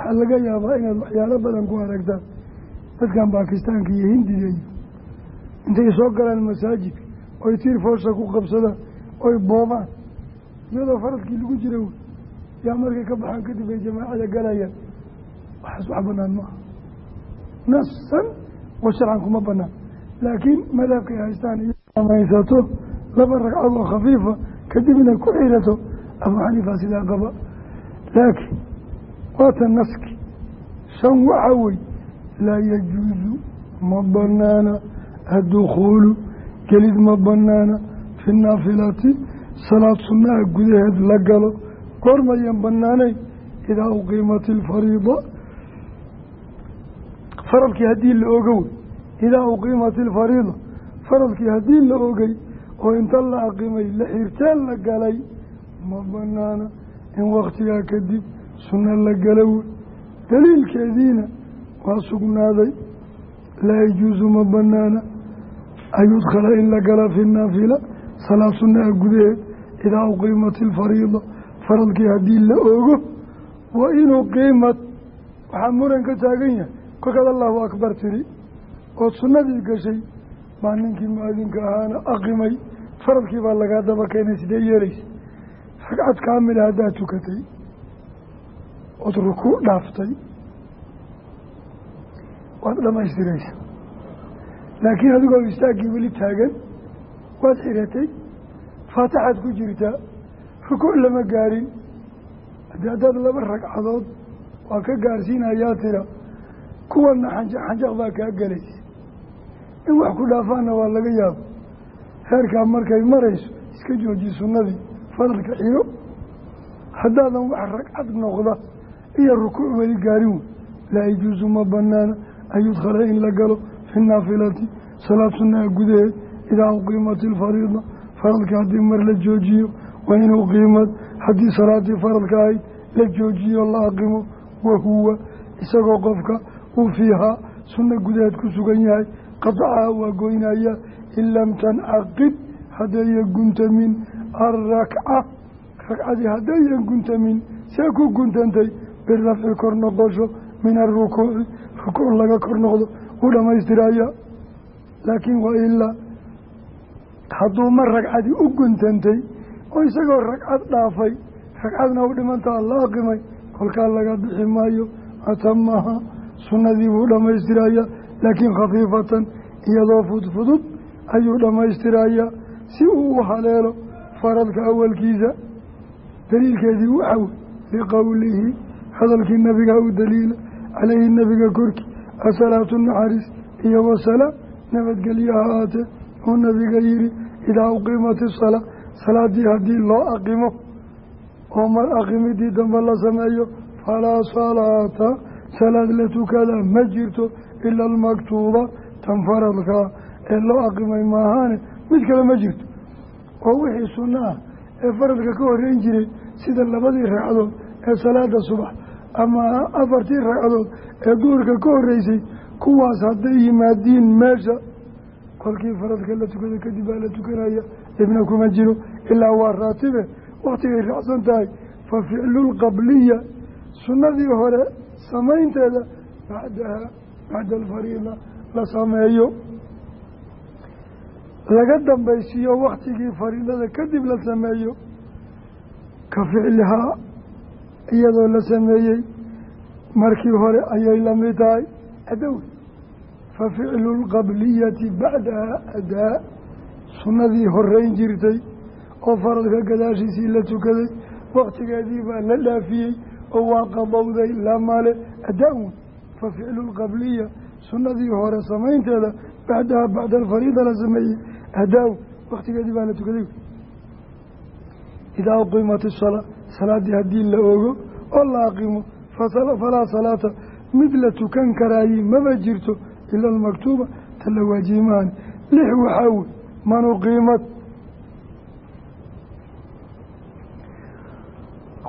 waxaa laga yaabaa inaad waxyaalo badan ku aragtaan. Dadkan baakistaanka iyo hindiga iyo intay soo galaan masaajidka oy tiir foosha ku qabsadaan oy boobaan iyadoo faradkii lagu jira wey yaa markay ka baxaan kadib ay jamaacada galayaan. Waxaas wax banaan maaha nasan wa sharcan kuma banaan laakiin madhabkay haystaan iyo samaysato laba ragcad oo khafiifa kadib inay ku xirato abu xaniifa sidaa qaba. Laakiin waata naski? Shan waxa wey laa yajuusu ma banaana. Addukhuulu gelid ma banaana. Fi naafilati salaad sunnaha gudaheed la galo. Goormayan banaanayn idaa uqiimat ilfariida faradkii haddii la ogo wey idaa uqiimat ilfariida faradkii haddii la ogay oo inta la aqimay la xirteen la galay ma banaana. In waktigaa kadib sunno la galo wey daliilkeediina waa sugnaaday. Laa yajuusu ma banaana an yudkhala in la gala fi naafila. Salaad sunnaha gudaheed. Idaa uqiimat ilfariida faradkii haddii la ogo wa inuu qiimad waxaa muran ka taagan yahay. Kolkaad allahu akbar tiri ood sunnadii gashay baa ninkii mu'adinka ahaana aqimay. Faradkii baa lagaa daba keenay sidee yeelaysa? Ragcad kaamila haddaad tukatay ood rukuuc dhaaftay. Waad dhamaystiraysa laakiin adigoo istaaggii weli taagan waad xiratay. Faatixaad ku jirtaa rukuuc lama gaarin. Haddii haddaad laba ragcadood waa ka gaarsiinayaa tira kuwana xanjaq xanjaq baa kaa gelaysa in wax ku dhaafaana waa laga yaabo. Heerkaa markay marayso iska jooji sunnadii fadalka xiro haddaadan wax ragcad noqda iyo rukuuc weli gaarin wey laa yajuusu ma banaana an yudkhala in la galo fi naafilati salaad sunnaha gudaheed idaa uqiimat ilfariida faradka haddii mar la joojiyo wa in uqiimad haddii salaadii faradka ahayd la joojiyo la aqimo wahuwa isagoo qofka uu fiihaa sunna gudaheed ku sugan yahay qadacaha waa goynaya in lam tancaqid haddaya guntamin alrakca ragcadii haddayan guntamin see ku guntantay birafci kor noqosho min arukuuci rukuuc laga kor noqdo u dhammaystiraya laakiin wa ilaa hadduu mar ragcadii u guntantay oo isagoo ragcad dhaafay ragcadna u dhimantaa la aqimay kolkaa laga bixi maayo atamaha sunnadii buu dhammaystiraya laakiin khafiifatan iyadoo fudfudud ayuu dhammaystiraya si uu u haleelo faradka awalkiisa daliilkeedii waxaa wey liqowlihi hadalkii nabiga u daliila caleyhi nabiga korkii asalaatu naxariis iyo wasalaam nabadgelyo ha aatee uu nabiga yihi idaa uqiimat isalaa salaadii haddii loo aqimo oo mar aqimidii dambe la sameeyo falaa salaata salaad la tukada ma jirto ila almaktuuba tan faradkaa ee loo aqimay maahaane mid kale ma jirto. Oo wixii sunno ah ee faradka ka horreyn jiray sida labadii ragcadood ee salaada subax ama afartii ragcadood ee duhurka ka horreysay kuwaas hadday yimaadiin meesha kolkii faradka la tukada kadib baa la tukanaya dhibna kuma jiro. Ilaa waa raatibe waktigay raacsan tahay fa ficlulqabliya sunnadii hore samaynteeda bacdaha bacda alfariida la sameeyo. Laga dambaysiiyo waktigii fariidada kadib la sameeyo. Ka ficlihaa iyadoo la sameeyey markii hore ayay la mid tahay adow fa ficlu lqabliyati bacdaha adaa sunnadii horeyn jirtay oo faradka gadaashiisii la tukaday waktigeedii baa la dhaafiyey oo waa qabowday lamale adaa-un fa ficlu lqabliya sunnadii hore samaynteeda bacdaha bacda alfariida la sameeyey adaa-un baa la tukaday. Idaa uqimat isalaa salaaddii haddii la ogo oo la aqimo falaa salaata mid la tukan karaayi maba jirto ila almaktuuba ta la waajimaani lix waxaa wey man uqiimad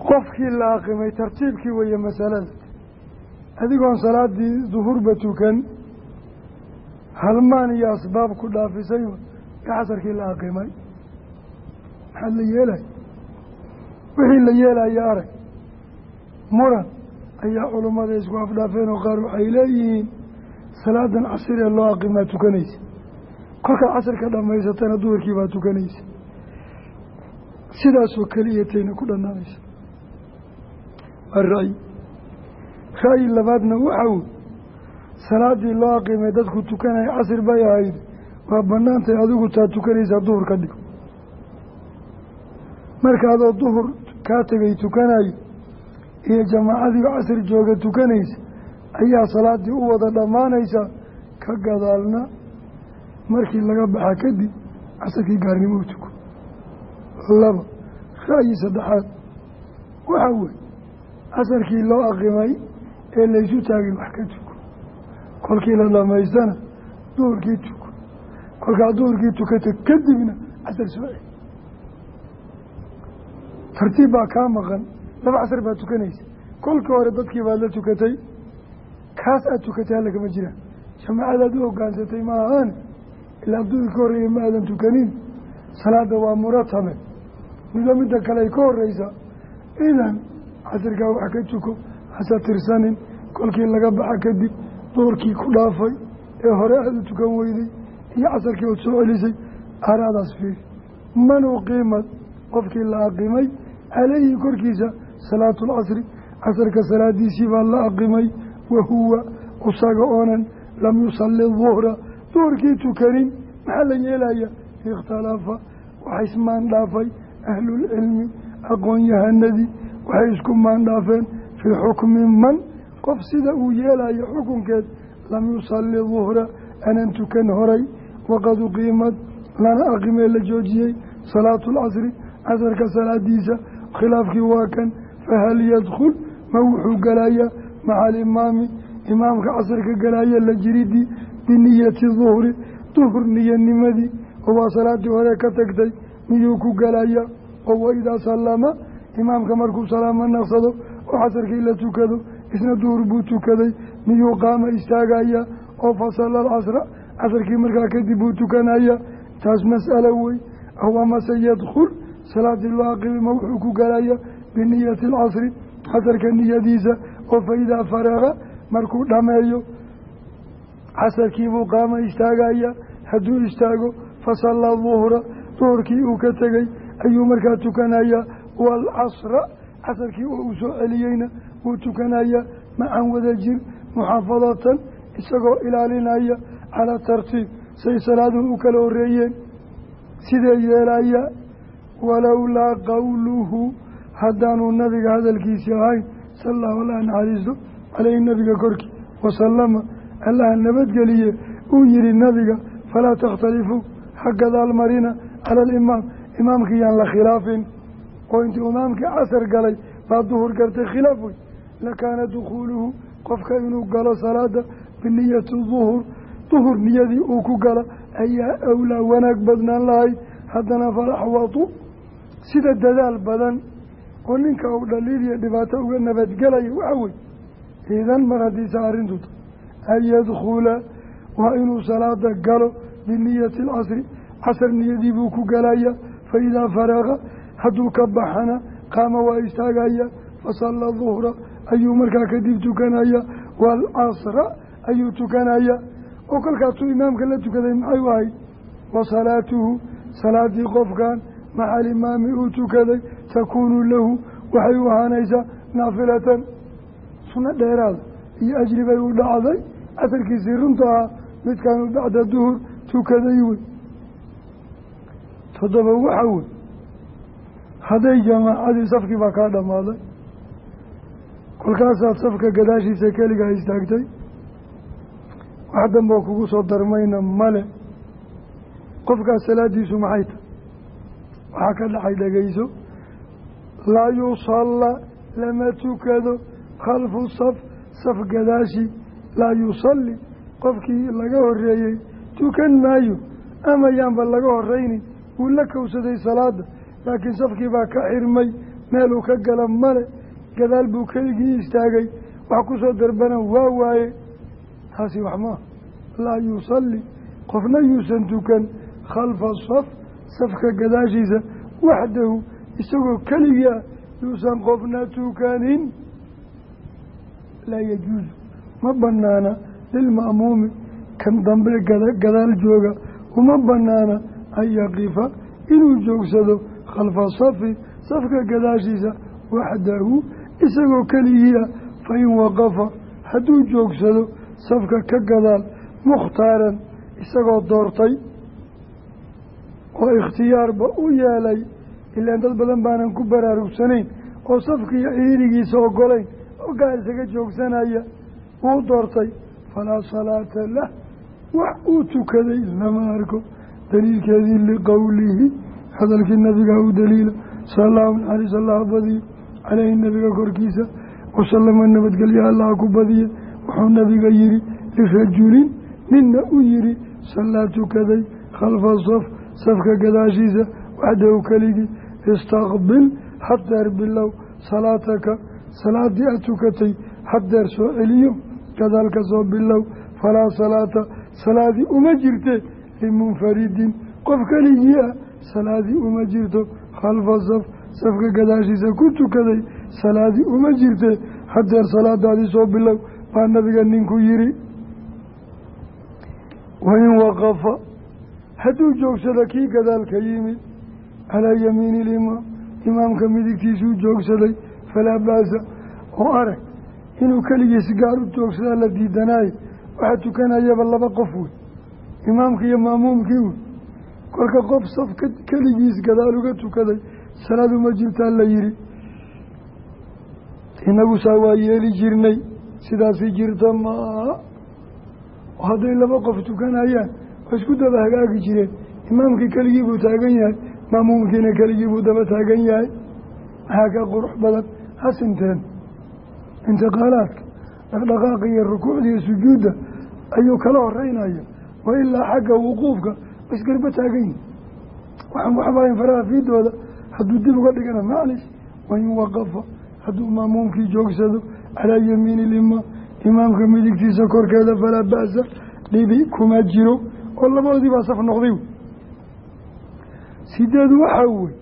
qofkii la aqimay tartiibkii weeye masalada adigoon salaadii duhurba tukan halmaan iyo asbaab ku ka casarkii la aqimay maxaad la yeelay wixii la yeelaya arag. Muran ayaa culummada isku afdhaafeen oo qaar waxay leeyihiin salaadan casir ee loo aqimaa tukanaysa. Kolkaad casirka dhammaysatana duhurkii baa tukanaysa. Sidaasoo keliyatayna ku dhanaanaysa waa ra-yi. Ra-yi labaadna waxa wey salaadii loo aqimay dadku tukanaya casir bay ahayd waa banaantay adigu taa tukanaysaa duhur ka dhig marka adoo duhur kaa tegay tukanayo iyo jamaacadii casir jooga tukanaysa ayaa salaadii u wada dhammaanaysaa ka gadaalna markii laga baxa kadib casarkii gaarnimo u tuko. Laba ra'yi saddexaad. Waxaa wey casarkii loo aqimay ee laysu taagay wax ka tuko. Kolkii la dhamaystana duhurkii tuko. Kolkaa duhurkii tukata kadibna casar soo tartiib baa kaa maqan. Laba casar baad tukanaysa. Kolkii hore dadkii baad la tukatay kaas aad tukatay halla kama jiraan jamaacadaad u hogaansatay ma ahaane ilaa duhur ka horreeya ma aadan tukanin. Salaada waa muratabe midba midda kale ay ka horeysa idan casirkaa wax ka tuko hasa tirsanin. Kolkii laga baxa kadib duhurkii ku dhaafay. Ee hore aada u tukan weyday iyo casarkii ood soo celisay aaraadaas fiiri. Man uqiimad qofkii la aqimay caleyhi korkiisa salaatu lcasri casarka salaadiisii baa la aqimay wahuwa isaga oonan lam yusalli duhra duhurkii tukanin maxaa la yeelaya? Ikhtalafa waxay ismaandhaafay ahlulcilmi aqoon-yahanadii waxay isku maandhaafeen fii xukmi man qof sida uu yeelayo xukunkeed lam yusalli duhra anan tukan horay waqad uqiimad lana aqimee la joojiyey salaatu lcasri casarka salaadiisa khilaafkii waa kan fahal yadkhul? Ma wuxuu galayaa maca alimaami imaamka casarka galaya la jiridii biniyati duhri duhur niyanimadii oo waa salaadii hore ka tagtay miyuu ku galaya oo waidaa sallama. Imaamka markuu salaamo naqsado oo casarkii la tukado isna duhur buu tukaday. Miyuu qaama istaagaya? Oo fasalla alcasra. Casarkii markaa kadib buu tukanaya taas mas'alo wey aw amase yadkhul salaadii loo aqimima wuxuu ku galaya biniyati alcasri casarka niyadiisa oo fa idaa faraga markuu dhameeyo casarkiibuu qaama istaagaya hadduu istaago fasalla duhra duhurkii uu ka tegey ayuu markaa tukanaya waalcasra casarkii oo uu soo celiyeyna wuu tukanaya macan wada jir muxaafadatan isagoo ilaalinaya calaa tartiib say salaaduhu u kala horeeyeen sidee yeelaya walowlaa qowluhu haddaanuu nabiga hadalkiisii ahayn sala allahu allah naxariisto caleyhi nabiga korkii wasalama allaha nabadgeliye uu yihi nabiga falaa takhtalifuu ha gadaal marina cala alimaam imaamkii yaan la khilaafin. Oo intuu imaamkii casar galay baa duhur gartay khilaaf wey lakaana dukhuuluhu qofka inuu galo salaada biniyati duhur duhur niyadii uu ku gala ayaa awlaa wanaag badnaan lahayd. Haddana falaxwatu sida dadaal badan oo ninka uu dhaliil iyo dhibaato uga nabadgelaya waxa wey idan mar haddiisa arrintu ta an yadkhula waa inuu salaada galo biniyati alcasri casar niyadii buu ku galaya fa idaa faraqa hadduu ka baxana qaama waa istaagaya fasalla duhra ayuu markaa kadib tukanaya waalcasra ayuu tukanaya. Oo kolkaasuu imaamka la tukaday maxay u ahayd? Wa salaatuhu salaadii qofkan maca alimaami uu tukaday takuunu lahu waxay u ahaanaysaa naafilatan sunno dheeraada iyo ajri bay u dhacday casarkiisii runta ahaa midkaanu bacda duhur tukaday wey toddoba waxa wey hadday jamaacadii safkii baa kaa dhammaaday kolkaasaad safka gadaashiisa keligaa istaagtay wax damboo kugu soo darmayna male qofkaas salaadiisu maxay tahay waxaa ka dhacay dhegayso laa yusalla lama tukado khalfu saf saf gadaashi laa yusalli qofkii laga horeeyey tukan maayo ama yaanba laga horeynin wuu la kowsaday salaada laakiin safkii baa ka xirmay meeluu ka gala male gadaal buu keligii istaagay wax ku soo darbana waa waaye. Taasi wax maaha laa yusalli qofna yuusan tukan khalfa saf safka gadaashiisa waxdahu isagoo keligii ah yuusan qofna tukanin laa yajuusu ma banaana lilma'muumi kan dambe gadaal jooga. Uma banaana an yaqifa inuu joogsado khalfa safi safka gadaashiisa waxdahu isagoo keligii ah fa in waqafa. Hadduu joogsado safka ka gadaal mukhtaaran isagoo doortay oo ikhtiyaarba u yeelay ilaan dad badan baanan ku baraarugsanayn oo safkiiyo ciirigiisa ogolayn oo gaa isaga joogsanaya wuu doortay falaa salaata lah. Wax uu tukaday lama arko. Daliilkeedii liqowlihi hadalkii nabiga u daliila sala allahu naxariis allaha badiyo caleyhi nabiga korkiisa wasalama nabadgelya allaha ku badiya wuxuu nabiga yihi lirajulin ninna u yihi sallaa tukaday khalfa saf safka gadaashiisa waxdahu keligii istaqbil hadeer bilow salaataka salaadii aad tukatay hadeer soo celiyo gadaal ka soo bilow falaa salaata salaadii uma jirte limunfaridin qof keligii ah salaadii uma jirto khalfa saf safka gadaashiisa ku tukaday salaadii uma jirte hadeer salaadaadii soo bilow baa nabiga ninku yiri wain waqafa hadduu joogsado kii gadaalka yimid calaa yamiini ilimaam imaamka midigtiisuu joogsaday falaa baasa oo arag inuu keligiis gaar u joogsadaa la diidanaayo waxaa tukanayaba laba qof wey imaamkii iyo ma'muumkii wey kolka qof saf keligiis gadaal uga tukaday salaad uma jirtaa la yihi inagu saa waa yeeli jirnay sidaasi jirta maaha hadday laba qof tukanayaan isku daba hagaagi jireen. Imaamkii keligii buu taagan yahay ma'muumkiina keligii buu daba taagan yahay. Maxaa ka qurux badan hasinteen intiqaalaadka dhaqdhaqaaqa iyo rukuucda iyo sujuudda ayuu kala horeynaya wa ilaa xagga wuquufka isgarba taagan yihiin waxaan waxbahayn faraha fiidooda hadduu dib uga dhigana maclis wain waqafa. Hadduu maamuumkii joogsado calaa yamiini ilimaam imaamka midigtiisa korkeeda falaa ba'sa dhibi kuma jiro oo labadoodii baa saf noqday sideed waxaa wey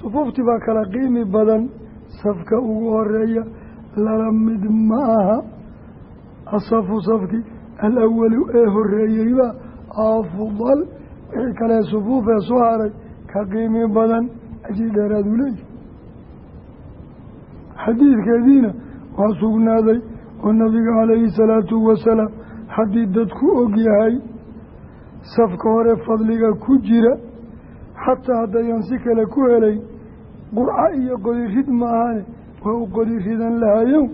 sufuuftii baa kala qiimi badan safka ugu horreeya lala mid ma aha. Asafu safki alawalu ee horeeyeyba afdal wixii kalee sufuufee soo haray ka qiimi badan ajri dheeraaduu leeyahy xadiidkeediina waa sugnaaday oo nabiga calayhi salaatu wasalaam haddii dadku og yahay safka hore fadliga ku jira xataa haddayan si kale ku helayn qurco iyo qodirid ma ahane waa u qodiridan lahayow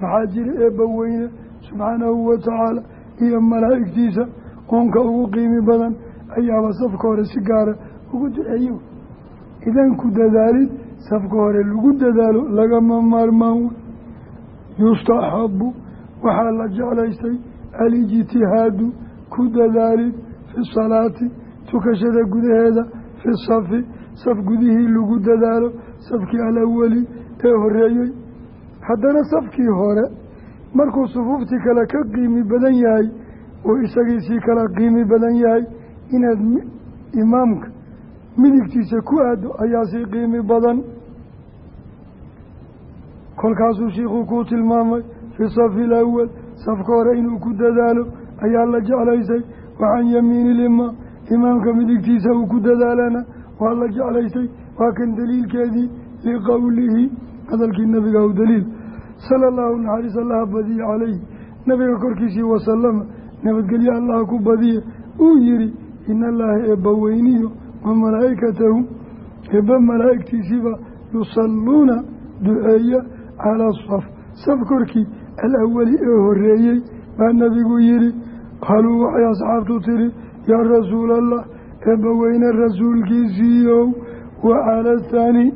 maxaa jira eebba weyne subxaanahu watacaala iyo malaa'igtiisa uunka ugu qiimi badan ayaaba safka hore si gaara ugu duceeyo idan ku dadaalid safka hore lagu dadaalo lagama maarmaan wey yustaxabu waxaa la jeclaystay alijtihaadu ku dadaalid fi salaati tukashada gudaheeda fi safi saf gudihii lagu dadaalo safkii alawali ee horeeyey haddana safkii hore markuu sufuuftii kale ka qiimi badan yahay oo isagiisii kala qiimi badan yahay inaad imaamka midigtiisa ku aado ayaa sii qiimi badan kolkaasuu shiikhuu kuu tilmaamay fi safi ilawal safka hore inuu ku dadaalo ayaa la jeclaysay wacan yamiini ilimaam imaamka midigtiisa uu ku dadaalana waa la jeclaysay waa kan daliilkeedii liqowlihi hadalkii nabiga u daliil sala allahu naxariis allaha badiya calayhi nabiga korkiisii wasalama nabadgelyo allaha ku badiya uu yihi ina allaaha eebba weyniyo wa malaa'ikatahu eebba malaa'igtiisiiba yusalluuna duceeya calaa saf saf korkii alawali ee horeeyey baa nebigu yihi qaaluu waxay asxaabtu tihi yaa rasuula allah eebba weyne rasuulkiisiiyow wa cala thaani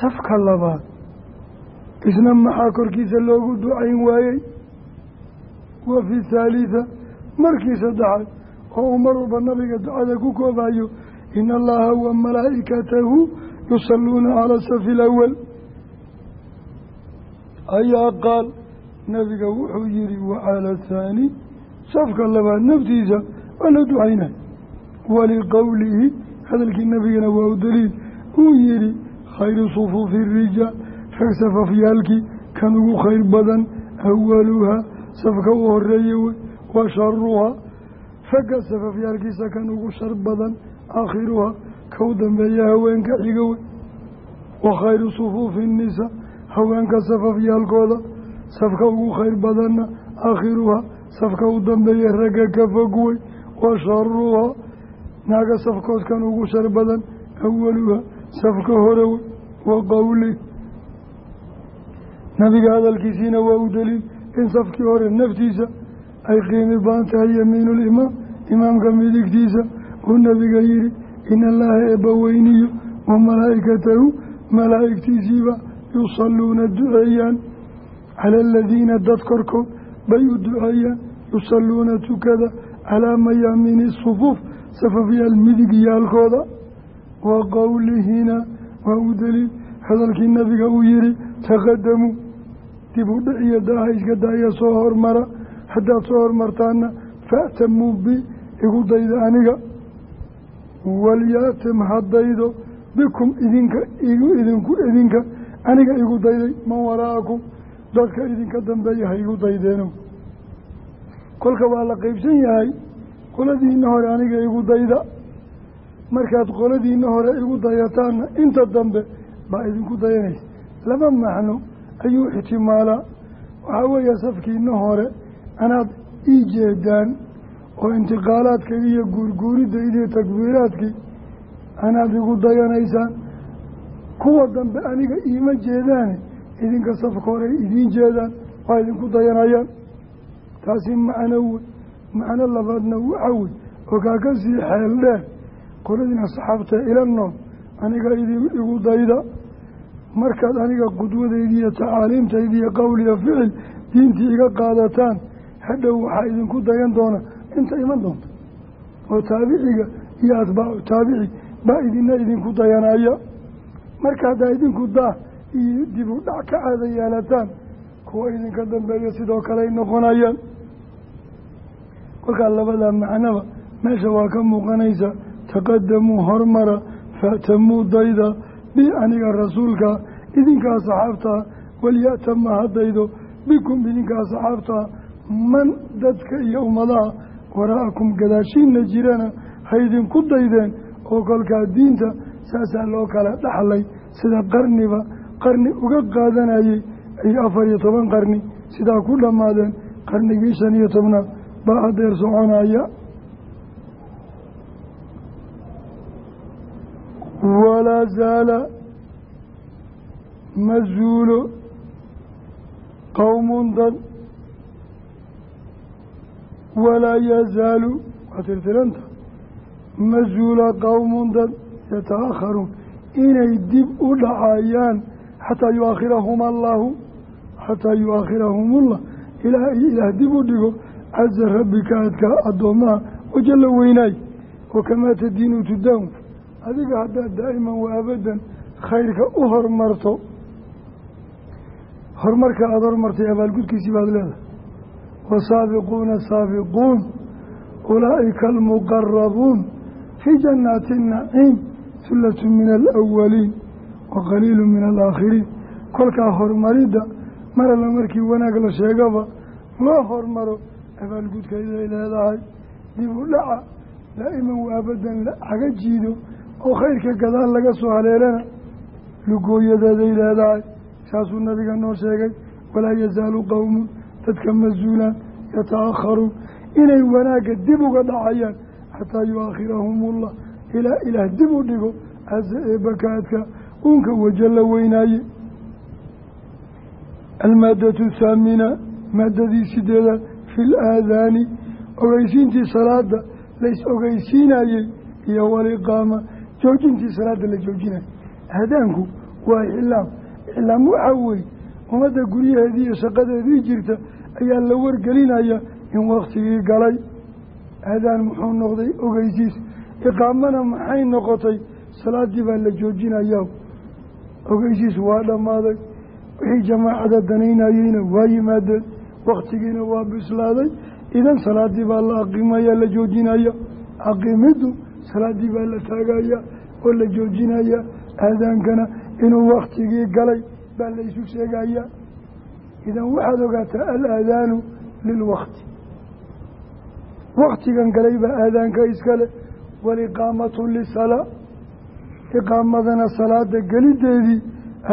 safka labaad isna maxaa korkiisa loogu ducayn waayey wa fi thaalitha markii saddexaad oo uu mar walba nabiga ducada ku koobayo ina allaha wa malaa'ikatahu yusalluuna cala safi ilawal ayaa qaal nabiga wuxuu yihi wa cala thaani safka labaad naftiisa waa la ducaynay waliqowlihi hadalkii nabigana waa u daliil uu yihi khayru sufuufi rijaal rag safafyaalkii kan ugu khayr badan awaluhaa safka u horeeye wey wa sharuhaa ragga safafyaalkiisa kan ugu shar badan aakhiruhaa ka u dambeeya haweenka xiga wey wa khayru sufuufi nnisaa haweenka safafyaalkooda safka ugu khayr badanna aakhiruhaa safka u dambeeya ragga ka fog wey wa sharuhaa naaga safkood kan ugu shar badan awaluhaa safka hore wa qowlih nabiga hadalkiisiina waa u daliil in safkii hore naftiisa ay qiimi baan tahay yamiinulimaam imaamka midigtiisa. Uu nabiga yihi ina allaha eebbaweyniyo wa malaa'ikatahu malaa'igtiisiiba yusalluuna duceeyaan cala aladiina dad korkood bay u duceeyaan yusalluuna tukada calaa mayaamiini sufuuf safafyaal midigyaalkooda wa qowlihina waa u daliil hadalkii nabiga uu yihi taqadamuu dib u dhiciyo daaha iska daaya soo hormara haddaad soo hormartaana fa'tamuu bi igu dayda aniga. Walyatim haddaydo bikum idinka idinku idinka aniga igu dayday man waraakum dadka idinka dambeeya ha igu daydeeno kolka waa la qeybsan yahay qoladiina hore aniga igu dayda. markaad qoladiina hore igu dayataanna inta dambe baa idinku dayanaysa. laba macno ayuu ixtimaalaa waxaa weeye safkiina hore anaad ii jeedaan oo intiqaalaadkayga iyo guurguuridayda iyo takbiiraadkii anaad igu dayanaysaan. kuwa dambe aniga iima jeedaane idinka safka hore idiin jeedaan waa idinku dayanayaan. Taasi macno wey macno labaadna waxa wey oo kaa ka sii xeel dheer qoladiina saxaabta ila nool aniga idin igu dayda. Markaad aniga qudwadaydi iyo tacaaliimtaydi iyo qowl iyo ficil diintii iga qaadataan hadhow waxaa idinku dayan doona inta iman doonta. Oo taabiciga iyo atbaacu taabici baa idina idinku dayanaya. Marka haddaa idinku daa iyo dib u dhac ka caada yeelataan kuwa idinka dambeeya sidoo kale ay noqonayaan kolkaa labadaa macnoba meesha waa ka muuqanaysa taqadamuu hormara fa'tamuu dayda bi aniga rasuulka idinkaa saxaabtaa walya'tama haddaydo bikum idinkaa saxaabtaa man dadka iyo ummadaha waraa'akum gadaashiinna jirana ha idinku daydeen oo kolkaa diinta saasaa loo kala dhaxlay sida qarniba qarni uga qaadanayey ay afar iyo toban qarni sidaa ku dhammaadeen qarnigii shan iyo tobnaad baa hadeer soconaya. Walaa zaala ma zuulo qowmun dad. Walaa yazaalu waa tirtiranta ma zuula qowmun dad yataakharuun inay dib u dhacayaan xataa yuaakhirahum allaahu xataa yuaakhirahumullah ilaa iyo ilaah dib u dhigo casa rabbika adka addoommaha wajalla weynaay wakamaa tadiinu tudaawn adiga haddaad daa'iman wa abadan khayrka u hormarto horumarka aada hormartay abaalgudkiisii baad leedahay wasaabiquuna saabiquun ulaa'ika almuqarabuun fii jannaati annaciim sullatu min alawaliin wa qaliilu min alaakhiriin. Kolkaa horumaridda mar alla markii wanaag la sheegaba loo hormaro abaalgudkayday leedahay. Dib u dhaca daa'iman wa abadan lacaga jiido oo khayrka gadaal laga soo haleelana lugooyadeeday leedahay. Saasuu nabiga noo sheegay walaa yazaalu qowmun dadka masuulaan yataakharuun inay wanaagga dib uga dhacayaan xataa yu-aakhirahumullah ilaa ilaah dib u dhigo casa eebakaadka uunka waja la weynaaye. Almaadatu thaamina maadadii sideedaad fi laadaani ogeysiintii salaada lays ogeysiinayey iyo waliqaama joojintii salaada la joojinayay aadaanku waa iclaam iclaam waxaa weeye ummadda guryaheedii iyo shaqadeedii jirta ayaa la wargelinaya in waktigii galay. Aadaan muxuu noqday ogeysiis iqaamana maxay noqotay? Salaadii baa la joojinaya ogeysiis waa dhammaaday. Wixii jamaacada danaynayeyna waa yimaadeen. Waktigiina waa bislaaday. Idan salaadii baa la aqimaya la joojinaya aqimiddu salaadii baa la taagaya oo la joojinaya aadaankana inuu waktigii galay baa la isu sheegaya idan waxaad ogaataa alaadaanu lilwakti waktigan galay baa aadaanka iskale waliqaamatu lisalaa iqaamadana salaada gelideedii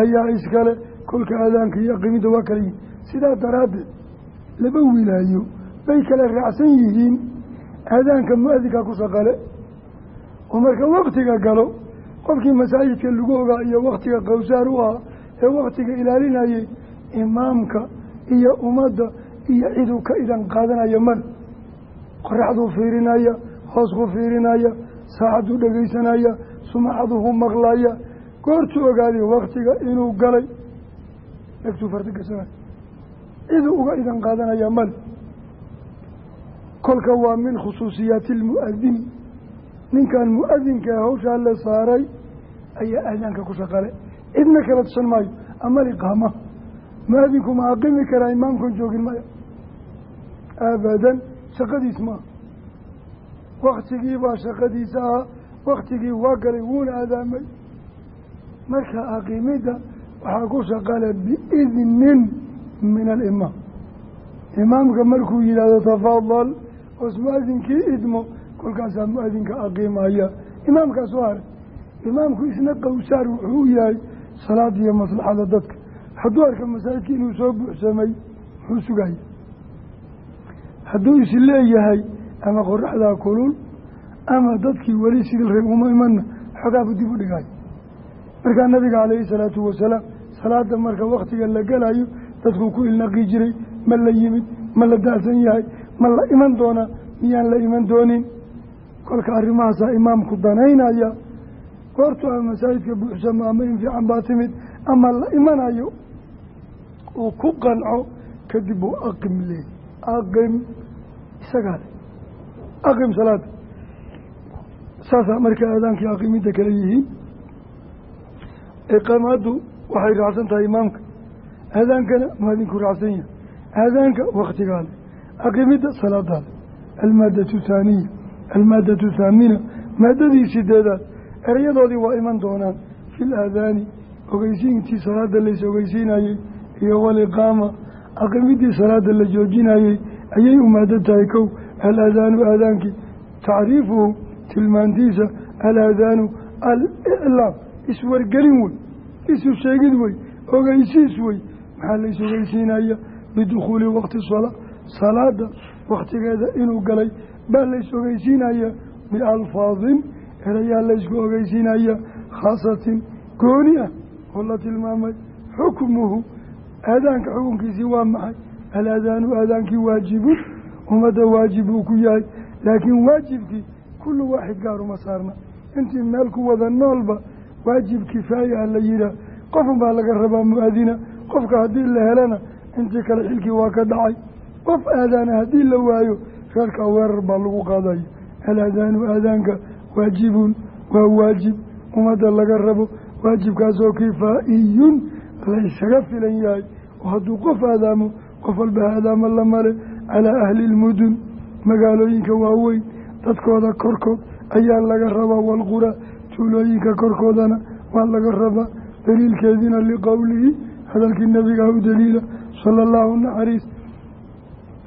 ayaa iskale kolka aadaanka iyo aqimidda waa kala yihiin sidaa daraaddeed laba wilaayo bay kala raacsan yihiin aadaanka mu'adinkaa ku shaqale oo marka waktiga galo qofkii masaajidka lagu ogaa iyo waktiga qowsaar u ah ee waktiga ilaalinayay imaamka iyo ummadda iyo ciduu ka idan qaadanaya mal qoraxduu fiirinaya hoosku fiirinaya saacaduu dhegaysanaya sumacaduhu maqlaya goortuu ogaaday waktiga inuu galay. Dhegtuu fardigasanay ciduu uga idan qaadanaya male kolka waa min khusuusiyaati lmu'adini ninkan mu'adinkaa hawshaa la saaray ayaa aadaanka ku shaqale. Cidna kala tusan maayo. Ama liqaama mu'adinku ma aqimi karaa imaamkan joogin maya abadan shaqadiis maaha waktigii baa shaqadiisa ahaa waktigii waa galay wuuna aadaamay marka aqimidda waxaa ku shaqale biidnin min alimaam. Imaamka markuu yidhaahdo tafaadal. Oos mu'adinkii idmo kolkaasaa mu'adinka aqiimaya imaamkaas u haray. Imaamku isna qowsaar wuxuu u yahay salaada iyo maslaxada dadka. Hadduu arka masaajidka inuu soo buuxsamay muxuu sugaya hadduu is ama qoraxdaa kulul ama dadkii weli sidii rab uma imanna xogaabu dib u dhigayo markaa nabiga calayhi salaatu wasalaam salaada marka waktiga la galayo dadkuu ku ilnaqi jiray ma la yimid ma la daasan yahay ma la iman doonaa miyaan la iman doonin? Kolka arrimahaasaa imaamku danaynaya goortu ama masaajidka buuxsamo ama in fiican baa timid ama la imanayo uu ku qanco kadib uu aqim leey aqim isagaa le aqim salaada saasaa marka aadaankii aqimidda kale yihiin iqaamadu waxay raacsan tahay imaamka. Aadaankana muadinku raacsan yahay. Aadaanka waktigaale aqimidda salaadaale almaadatu thaaniya almaadatu thaamina maadadii sideedaad erayadoodii waa iman doonaan. Fi laadaani ogeysiintii salaada lays ogeysiinayey iyo waliqaama aqimidii salaada la joojinayey ayay u maado tahay kow. Alaadaanu aadaankii tacriifuhu tilmaantiisa alaadaanu aliclaam iswargelin wey isu sheegid wey ogeysiis wey. Maxaa lays ogeysiinaya bidukhuuli waqti salaa salaada waktigeeda inuu galay baa lays ogeysiinaya bialfaadin erayaa laysku ogeysiinaya khaasatin gooni ah oo la tilmaamay. Xukmuhu aadaanka xukunkiisii waa maxay? Alaadaanu aadaankii waajibun. Ummadda waajib uu ku yahay laakiin waajibkii kullu waaxid gaaruma saarna. Intii meel ku wada noolba waajib kifaaya la yihaah qofun baa laga rabaa mu'adina qofka haddii la helana intii kale xilkii waa ka dhacay. Qof aadaana haddii la waayo reerkaa weerar baa lagu qaadaya. Alaadaanu aadaanka waajibun? Waa waajib. Ummadda laga rabo waajibkaasoo kifaa'iyun laysaga filan yahay. Oo hadduu qof aadaamo qof walba aadaamo la male calaa ahli lmudun magaalooyinka waaweyn dadkooda korkood ayaa laga rabaa walqura tuulooyinka korkoodana waa laga rabaa. Daliilkeediina liqowlihi hadalkii nabiga u daliila sala allahu naxariis.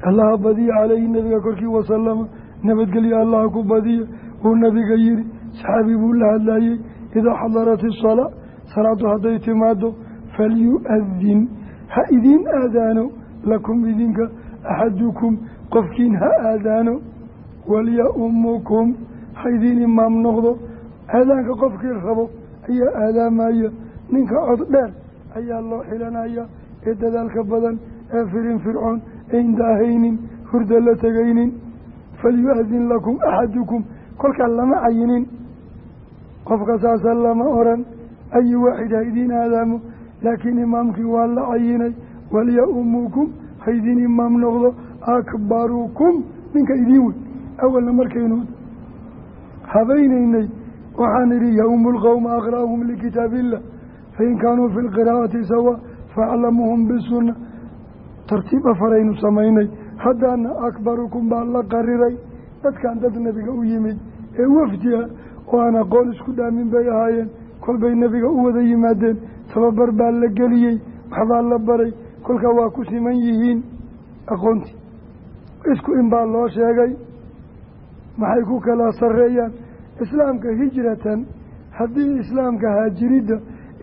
Allaha badiya caleyhi nabiga korkii wasalama nabadgelyo allaha ku badiya. Wuu nabiga yihi saxaabi buu la hadlayey idaa xadarat isalaa salaadu hadday timaado falyu-adin ha idiin aadaano lakum idinka axadukum qofkiin ha aadaano walya-umukum ha idiin imaam noqdo aadaanka qofkii rabo ayaa aadaamaya ninka cod dheer ayaa loo xilanaya ee dadaalka badan ee firin fircoon ee indaahaynin hurda la tegaynin falyu-adin lakum axadukum kolkaa lama cayinin. Qofka saasa lama oran ayu waaxid ha idiin aadaamo laakiin imaamkii waa la cayinay. Walya-umukum ha idiin imaam noqdo akbarukum ninka idiin wey awalna markaynu habaynaynay waxaan idhi yawmu lqowma aqra'uhum likitaabi illah fain kaanuu fi lqiraa'ati sawa faaclamuhum bisunna tartiib afaraynu samaynay haddaana akbarukum baa la qariray dadkan dad nebiga u yimid ee wafdiga oo aan aqoon isku dhaamin bay ahaayeen kolbay nebiga u wada yimaadeen tababar baa la geliyey waxbaa la baray kolkaa waa ku siman yihiin aqoontii isku in baa loo sheegay maxay ku kala sarreeyaan? Islaamka hijratan haddii islaamka haajiridda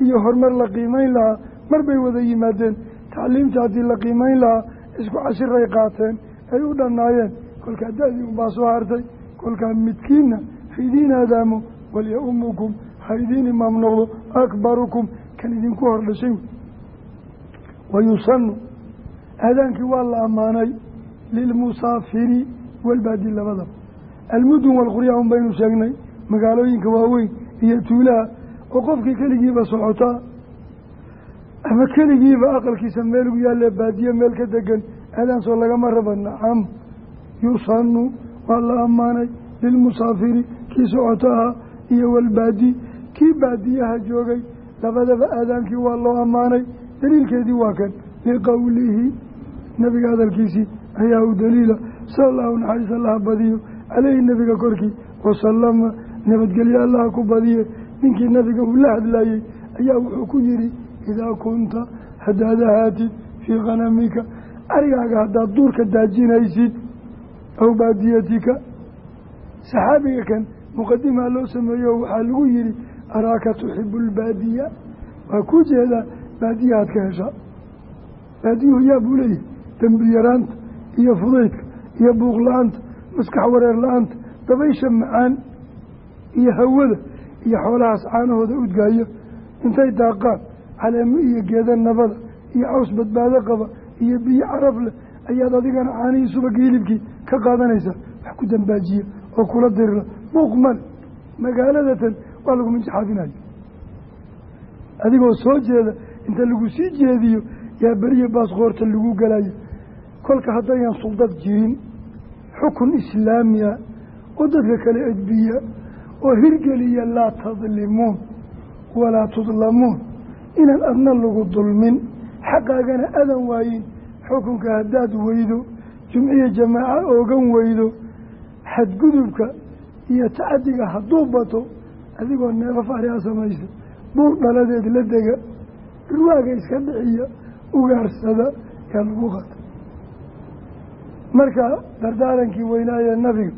iyo horumar la qiimeyn lahaa mar bay wada yimaadeen. Tacliimta haddii la qiimeyn lahaa isku cashiray qaateen ay u dhannaayeen. Kolkaa da-dii unbaa soo hartay kolkaa midkiinna ha idiin aadaamo walya-umukum ha idiin imaam noqdo akbarukum kan idinku hor dhashay. Wayusanu aadaankii waa la ammaanay lilmusaafiri walbaadi labadaba almudun walqurya un baynu sheegnay magaalooyinka waaweyn iyo tuulaha oo qofkii keligiiba socotaa ama keligiiba aqalkiisa meel ugu yaalle baadiye meel ka degan aadaan soo lagama raba nacam yusanu waa la ammaanay lilmusaafiri kii socotaha iyo walbaadi kii baadiyaha joogay labadaba aadaankii waa loo ammaanay daliilkeedii waa kan liqowlihi nabiga hadalkiisii ayaa u daliila sala allahu naxariis allaha badiyo caleyhi nabiga korkii wasalama nabadgelye allaha ku badiye ninkii nabiga uu la hadlayey ayaa wuxuu ku yihi idaa kunta haddaad ahaatid fii khanamika arigaaga haddaad duurka daajinaysid aw baadiyatika saxaabiga kan muqadimaa loo sameeyo waxaa lagu yihi araaka tuxibu lbaadiya waa ku jeedaa baadiyahaad ka heshaa baadiyuhu yaa buu leeyahay dembi yaraanta iyo fudaydka iyo buuq la'aanta maskax wareer la'aanta dabaysha macaan iyo hawada iyo xoolahaas caanahooda udgaayo. Intay daaqaan caleemo iyo geeda nabada iyo caws badbaado qaba iyo biyo caraf leh ayaad adigana caanihii subagga hilibkii ka qaadanaysaa wax ku dambaajiya oo kula dirira buuq male magaaladatan waa lagu minjaxaabinayo adigoo soo jeeda inta lagu sii jeediyo yaa beriya baasqoorta lagu galayo. Kolka haddaynan suldad jirin xukun islaamiya oo dadka kale edbiya oo hirgeliya laa tadlimuun walaa tudlamuun inaan adna lagu dulmin xaqaagana adan waayin xukunka haddaad weydo jumciya jamaaca oogan weydo xadgudubka iyo tacadiga hadduu bato adigoo neefaf ariha samaysa buur dhaladeed la dega ruwaaga iska dhiciya ugaarsada yaa lagu qata marka dardaarankii weynaayee nabiga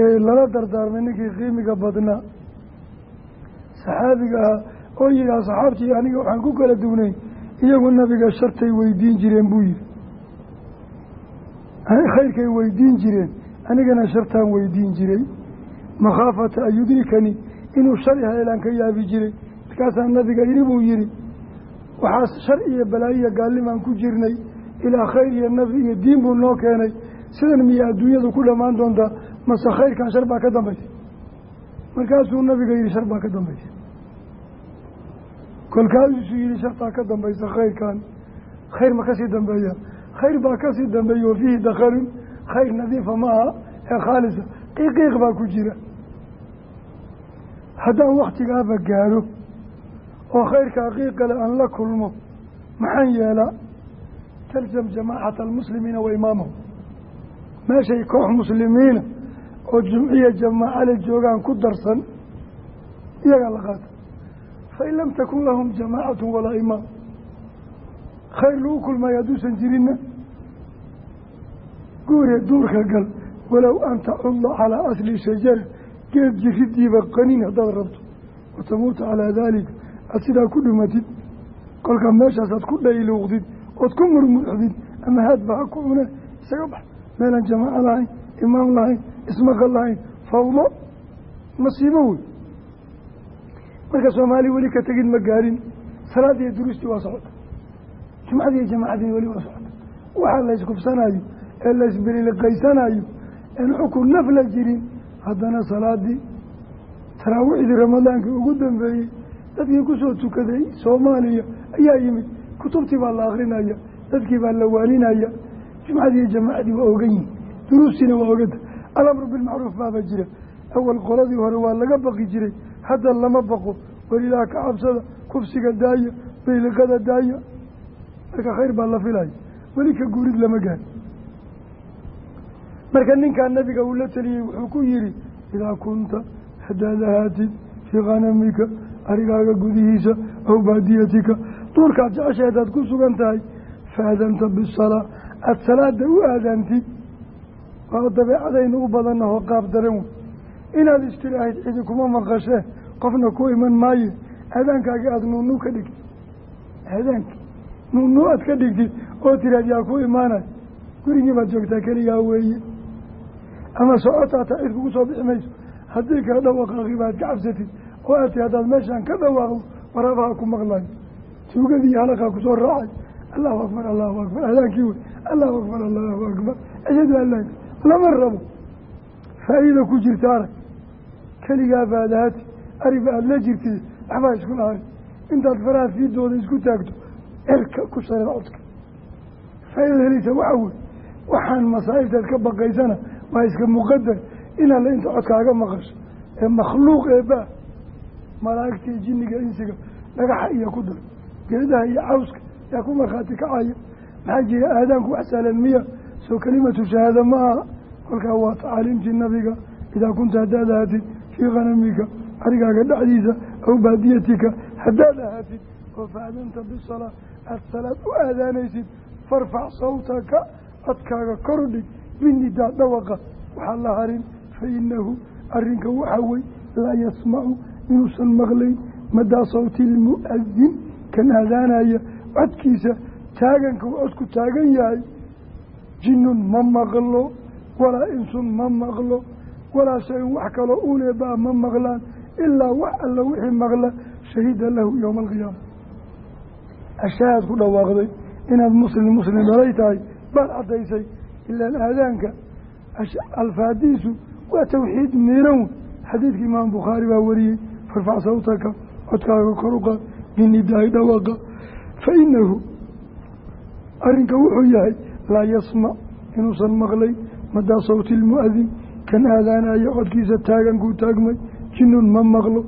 ee lala dardaarmay ninkii qiimiga badnaa saxaabiga ahaa oo yihi asxaabtii aniga waxaan ku kala duwnayn iyagu nabiga shartay weydiin jireen buu yihi khayrkay weydiin jireen anigana shartaan weydiin jiray. Makhaafata an yudrikanii inuu shari heelaan ka yaabi jiray. Markaasaa nabiga yidhi buu yihi waxaas shar iyo balaayiya gaallimaan ku jirnay ilaa khayr iyo nafi iyo diin buu noo keenay. Sidan miya adduunyadu ku dhammaan doontaa mase khayrkan shar baa ka dambaysa markaasuu nabiga yihi shar baa ka dambaysa kolkaasuu yihi shartaa ka dambaysa khayrkan khayr ma ka sii dambeeya. Khayr baa ka sii dambeeya wafiihi dakhalun. Khayr nadiifa ma aha ee khaalisa. Qiiqiiq baa ku jira. Haddaan waktigaaba gaaro oo khayrkaa qiiqale aan la kulmo maxaan yeelaa talzam jamaacata almuslimiina wa imaamahum meeshay koox muslimiina oo jumciya jamaacale joogaan ku darsan iyagaa la qaata fain lam takun lahum jamaacatu walaa imaam khayr lagu kulmayo hadduusan jirinna guure duurka gal walow an tacuda calaa asli shajara geed jiridiiba qanin haddaad rabto watamuuta calaa daalika aada sidaa ku dhimatid kolkaa meeshaasaad ku dhayluuqdid ood ku murmuuxdid ama haadba ha ku cune isaga bax meelaan jamaaco lahayn imaam lahayn ismaqal lahayn fawdo masiibo wey marka soomaali weli ka tegid ma gaarin salaad iyo duruustii waa socota. Jumcadii iyo jamaacadii weli waa socota. Waxaa la iskufsanayo ee la isbililiqaysanayo een xukun naf la jirin haddana salaadii taraawiixdii ramadaankii ugu dambeeyey dadkii ku soo tukaday soomaaliya ayaa yimid kutubtii baa la akrinaya dadkii baa la waaninaya jumcadii iyo jamaacadii waa ogan yihiin duruustiina waa oganta alamru bilmacruuf baaba jira. Awal qoladii hore waa laga baqi jiray. Hadda lama baqo. Welilaah ka cabsada kufsiga daaya biliqada daaya marka khayr baa la filaya weli ka guurid lama gaari marka ninkaa nabiga uu la teliyey wuxuu ku yihi idaa kunta haddaad ahaatid fii khanamika arigaaga gudihiisa aw baadiyatika duurkaad jecesha haddaad ku sugan tahay faadanta bisalaa aada salaada u aadaantid waa dabeecadaynu u badannaho qaab daran wey inaad istiraahid cidi kuma maqashee qofna ku iman maaye aadaankaagi aada nuunuu ka dhigtid. Aadaankii nuunuu aad ka dhigtid oo tiraad yaa ku imaanay. Gurigii baad joogtaa keligaa weeye. Ama socotaa taa cid kugu soo bixi mayso haddii kala dhawaqaaqi baad ka cabsatid oo aad tii haddaad meeshaan ka dhawaaqdo warabaha ku maqlayo tuugadii halaqaa ku soo raacay. Allahu akbar allahu akbar. Aadaankii wey. Allahu akbar allahu akbar. Ashhadu an laa lama rabo. Faa'iida ku jirta arag keligaa baadaati ariba aada la jirtid waxbaa isku lahayn. Intaad faraha fiidooda isku taagto cirka ku shareer codka. Faa'iida helaysa waxa wey waxaan masaa'ibtaad ka baqaysana waa iska muqadar in alle inta codkaaga maqasho. Ee makhluuq eebaa malaa'igta iyo jinniga insiga dhagaxa iyo ku dar geedaha iyo cawska yaa ku markhaati kacaya maxaa jira aadaanku wax sahlan miya? Soo kelimatu shahaada ma aha. Kolkaa waa tacaaliimtii nabiga. Idaa kunta haddaad ahaatid fii khanamika arigaaga dhexdiisa aw baadiyatika haddaad ahaatid oo faadanta bisalaa aada salaad u aadaanaysid farfac sawtaka codkaaga kor u dhig binidaa dhawaqa. Waxaa la harin fa inahu arrinka waxaa wey laa yasmacu inuusan maqlayn madaa sawti ilmu'adin kan aadaanaya codkiisa taaganka codku taagan yahay jinnun ma maqlo walaa insun ma maqlo walaa shay-un wax kaloo uleebaa ma maqlaan ilaa wax alla wixii maqla shahida lahu yowma alqiyaama ashahaad ku dhawaaqday inaad muslim muslim dhalay tahay baad caddaysay ilaan aadaanka alfaadiisu waa tawxiid miiran xadiidka imaam bukhaari baa wariyey farfac sawtaka codkaaga kor u qaad binidaahi dhawaqa fa inahu arrinka wuxuu yahay laa yasmac inuusan maqlay madaa sawti ilmu'adin kan aadaanaya codkiisa taagankuu taagmay jinnun ma maqlo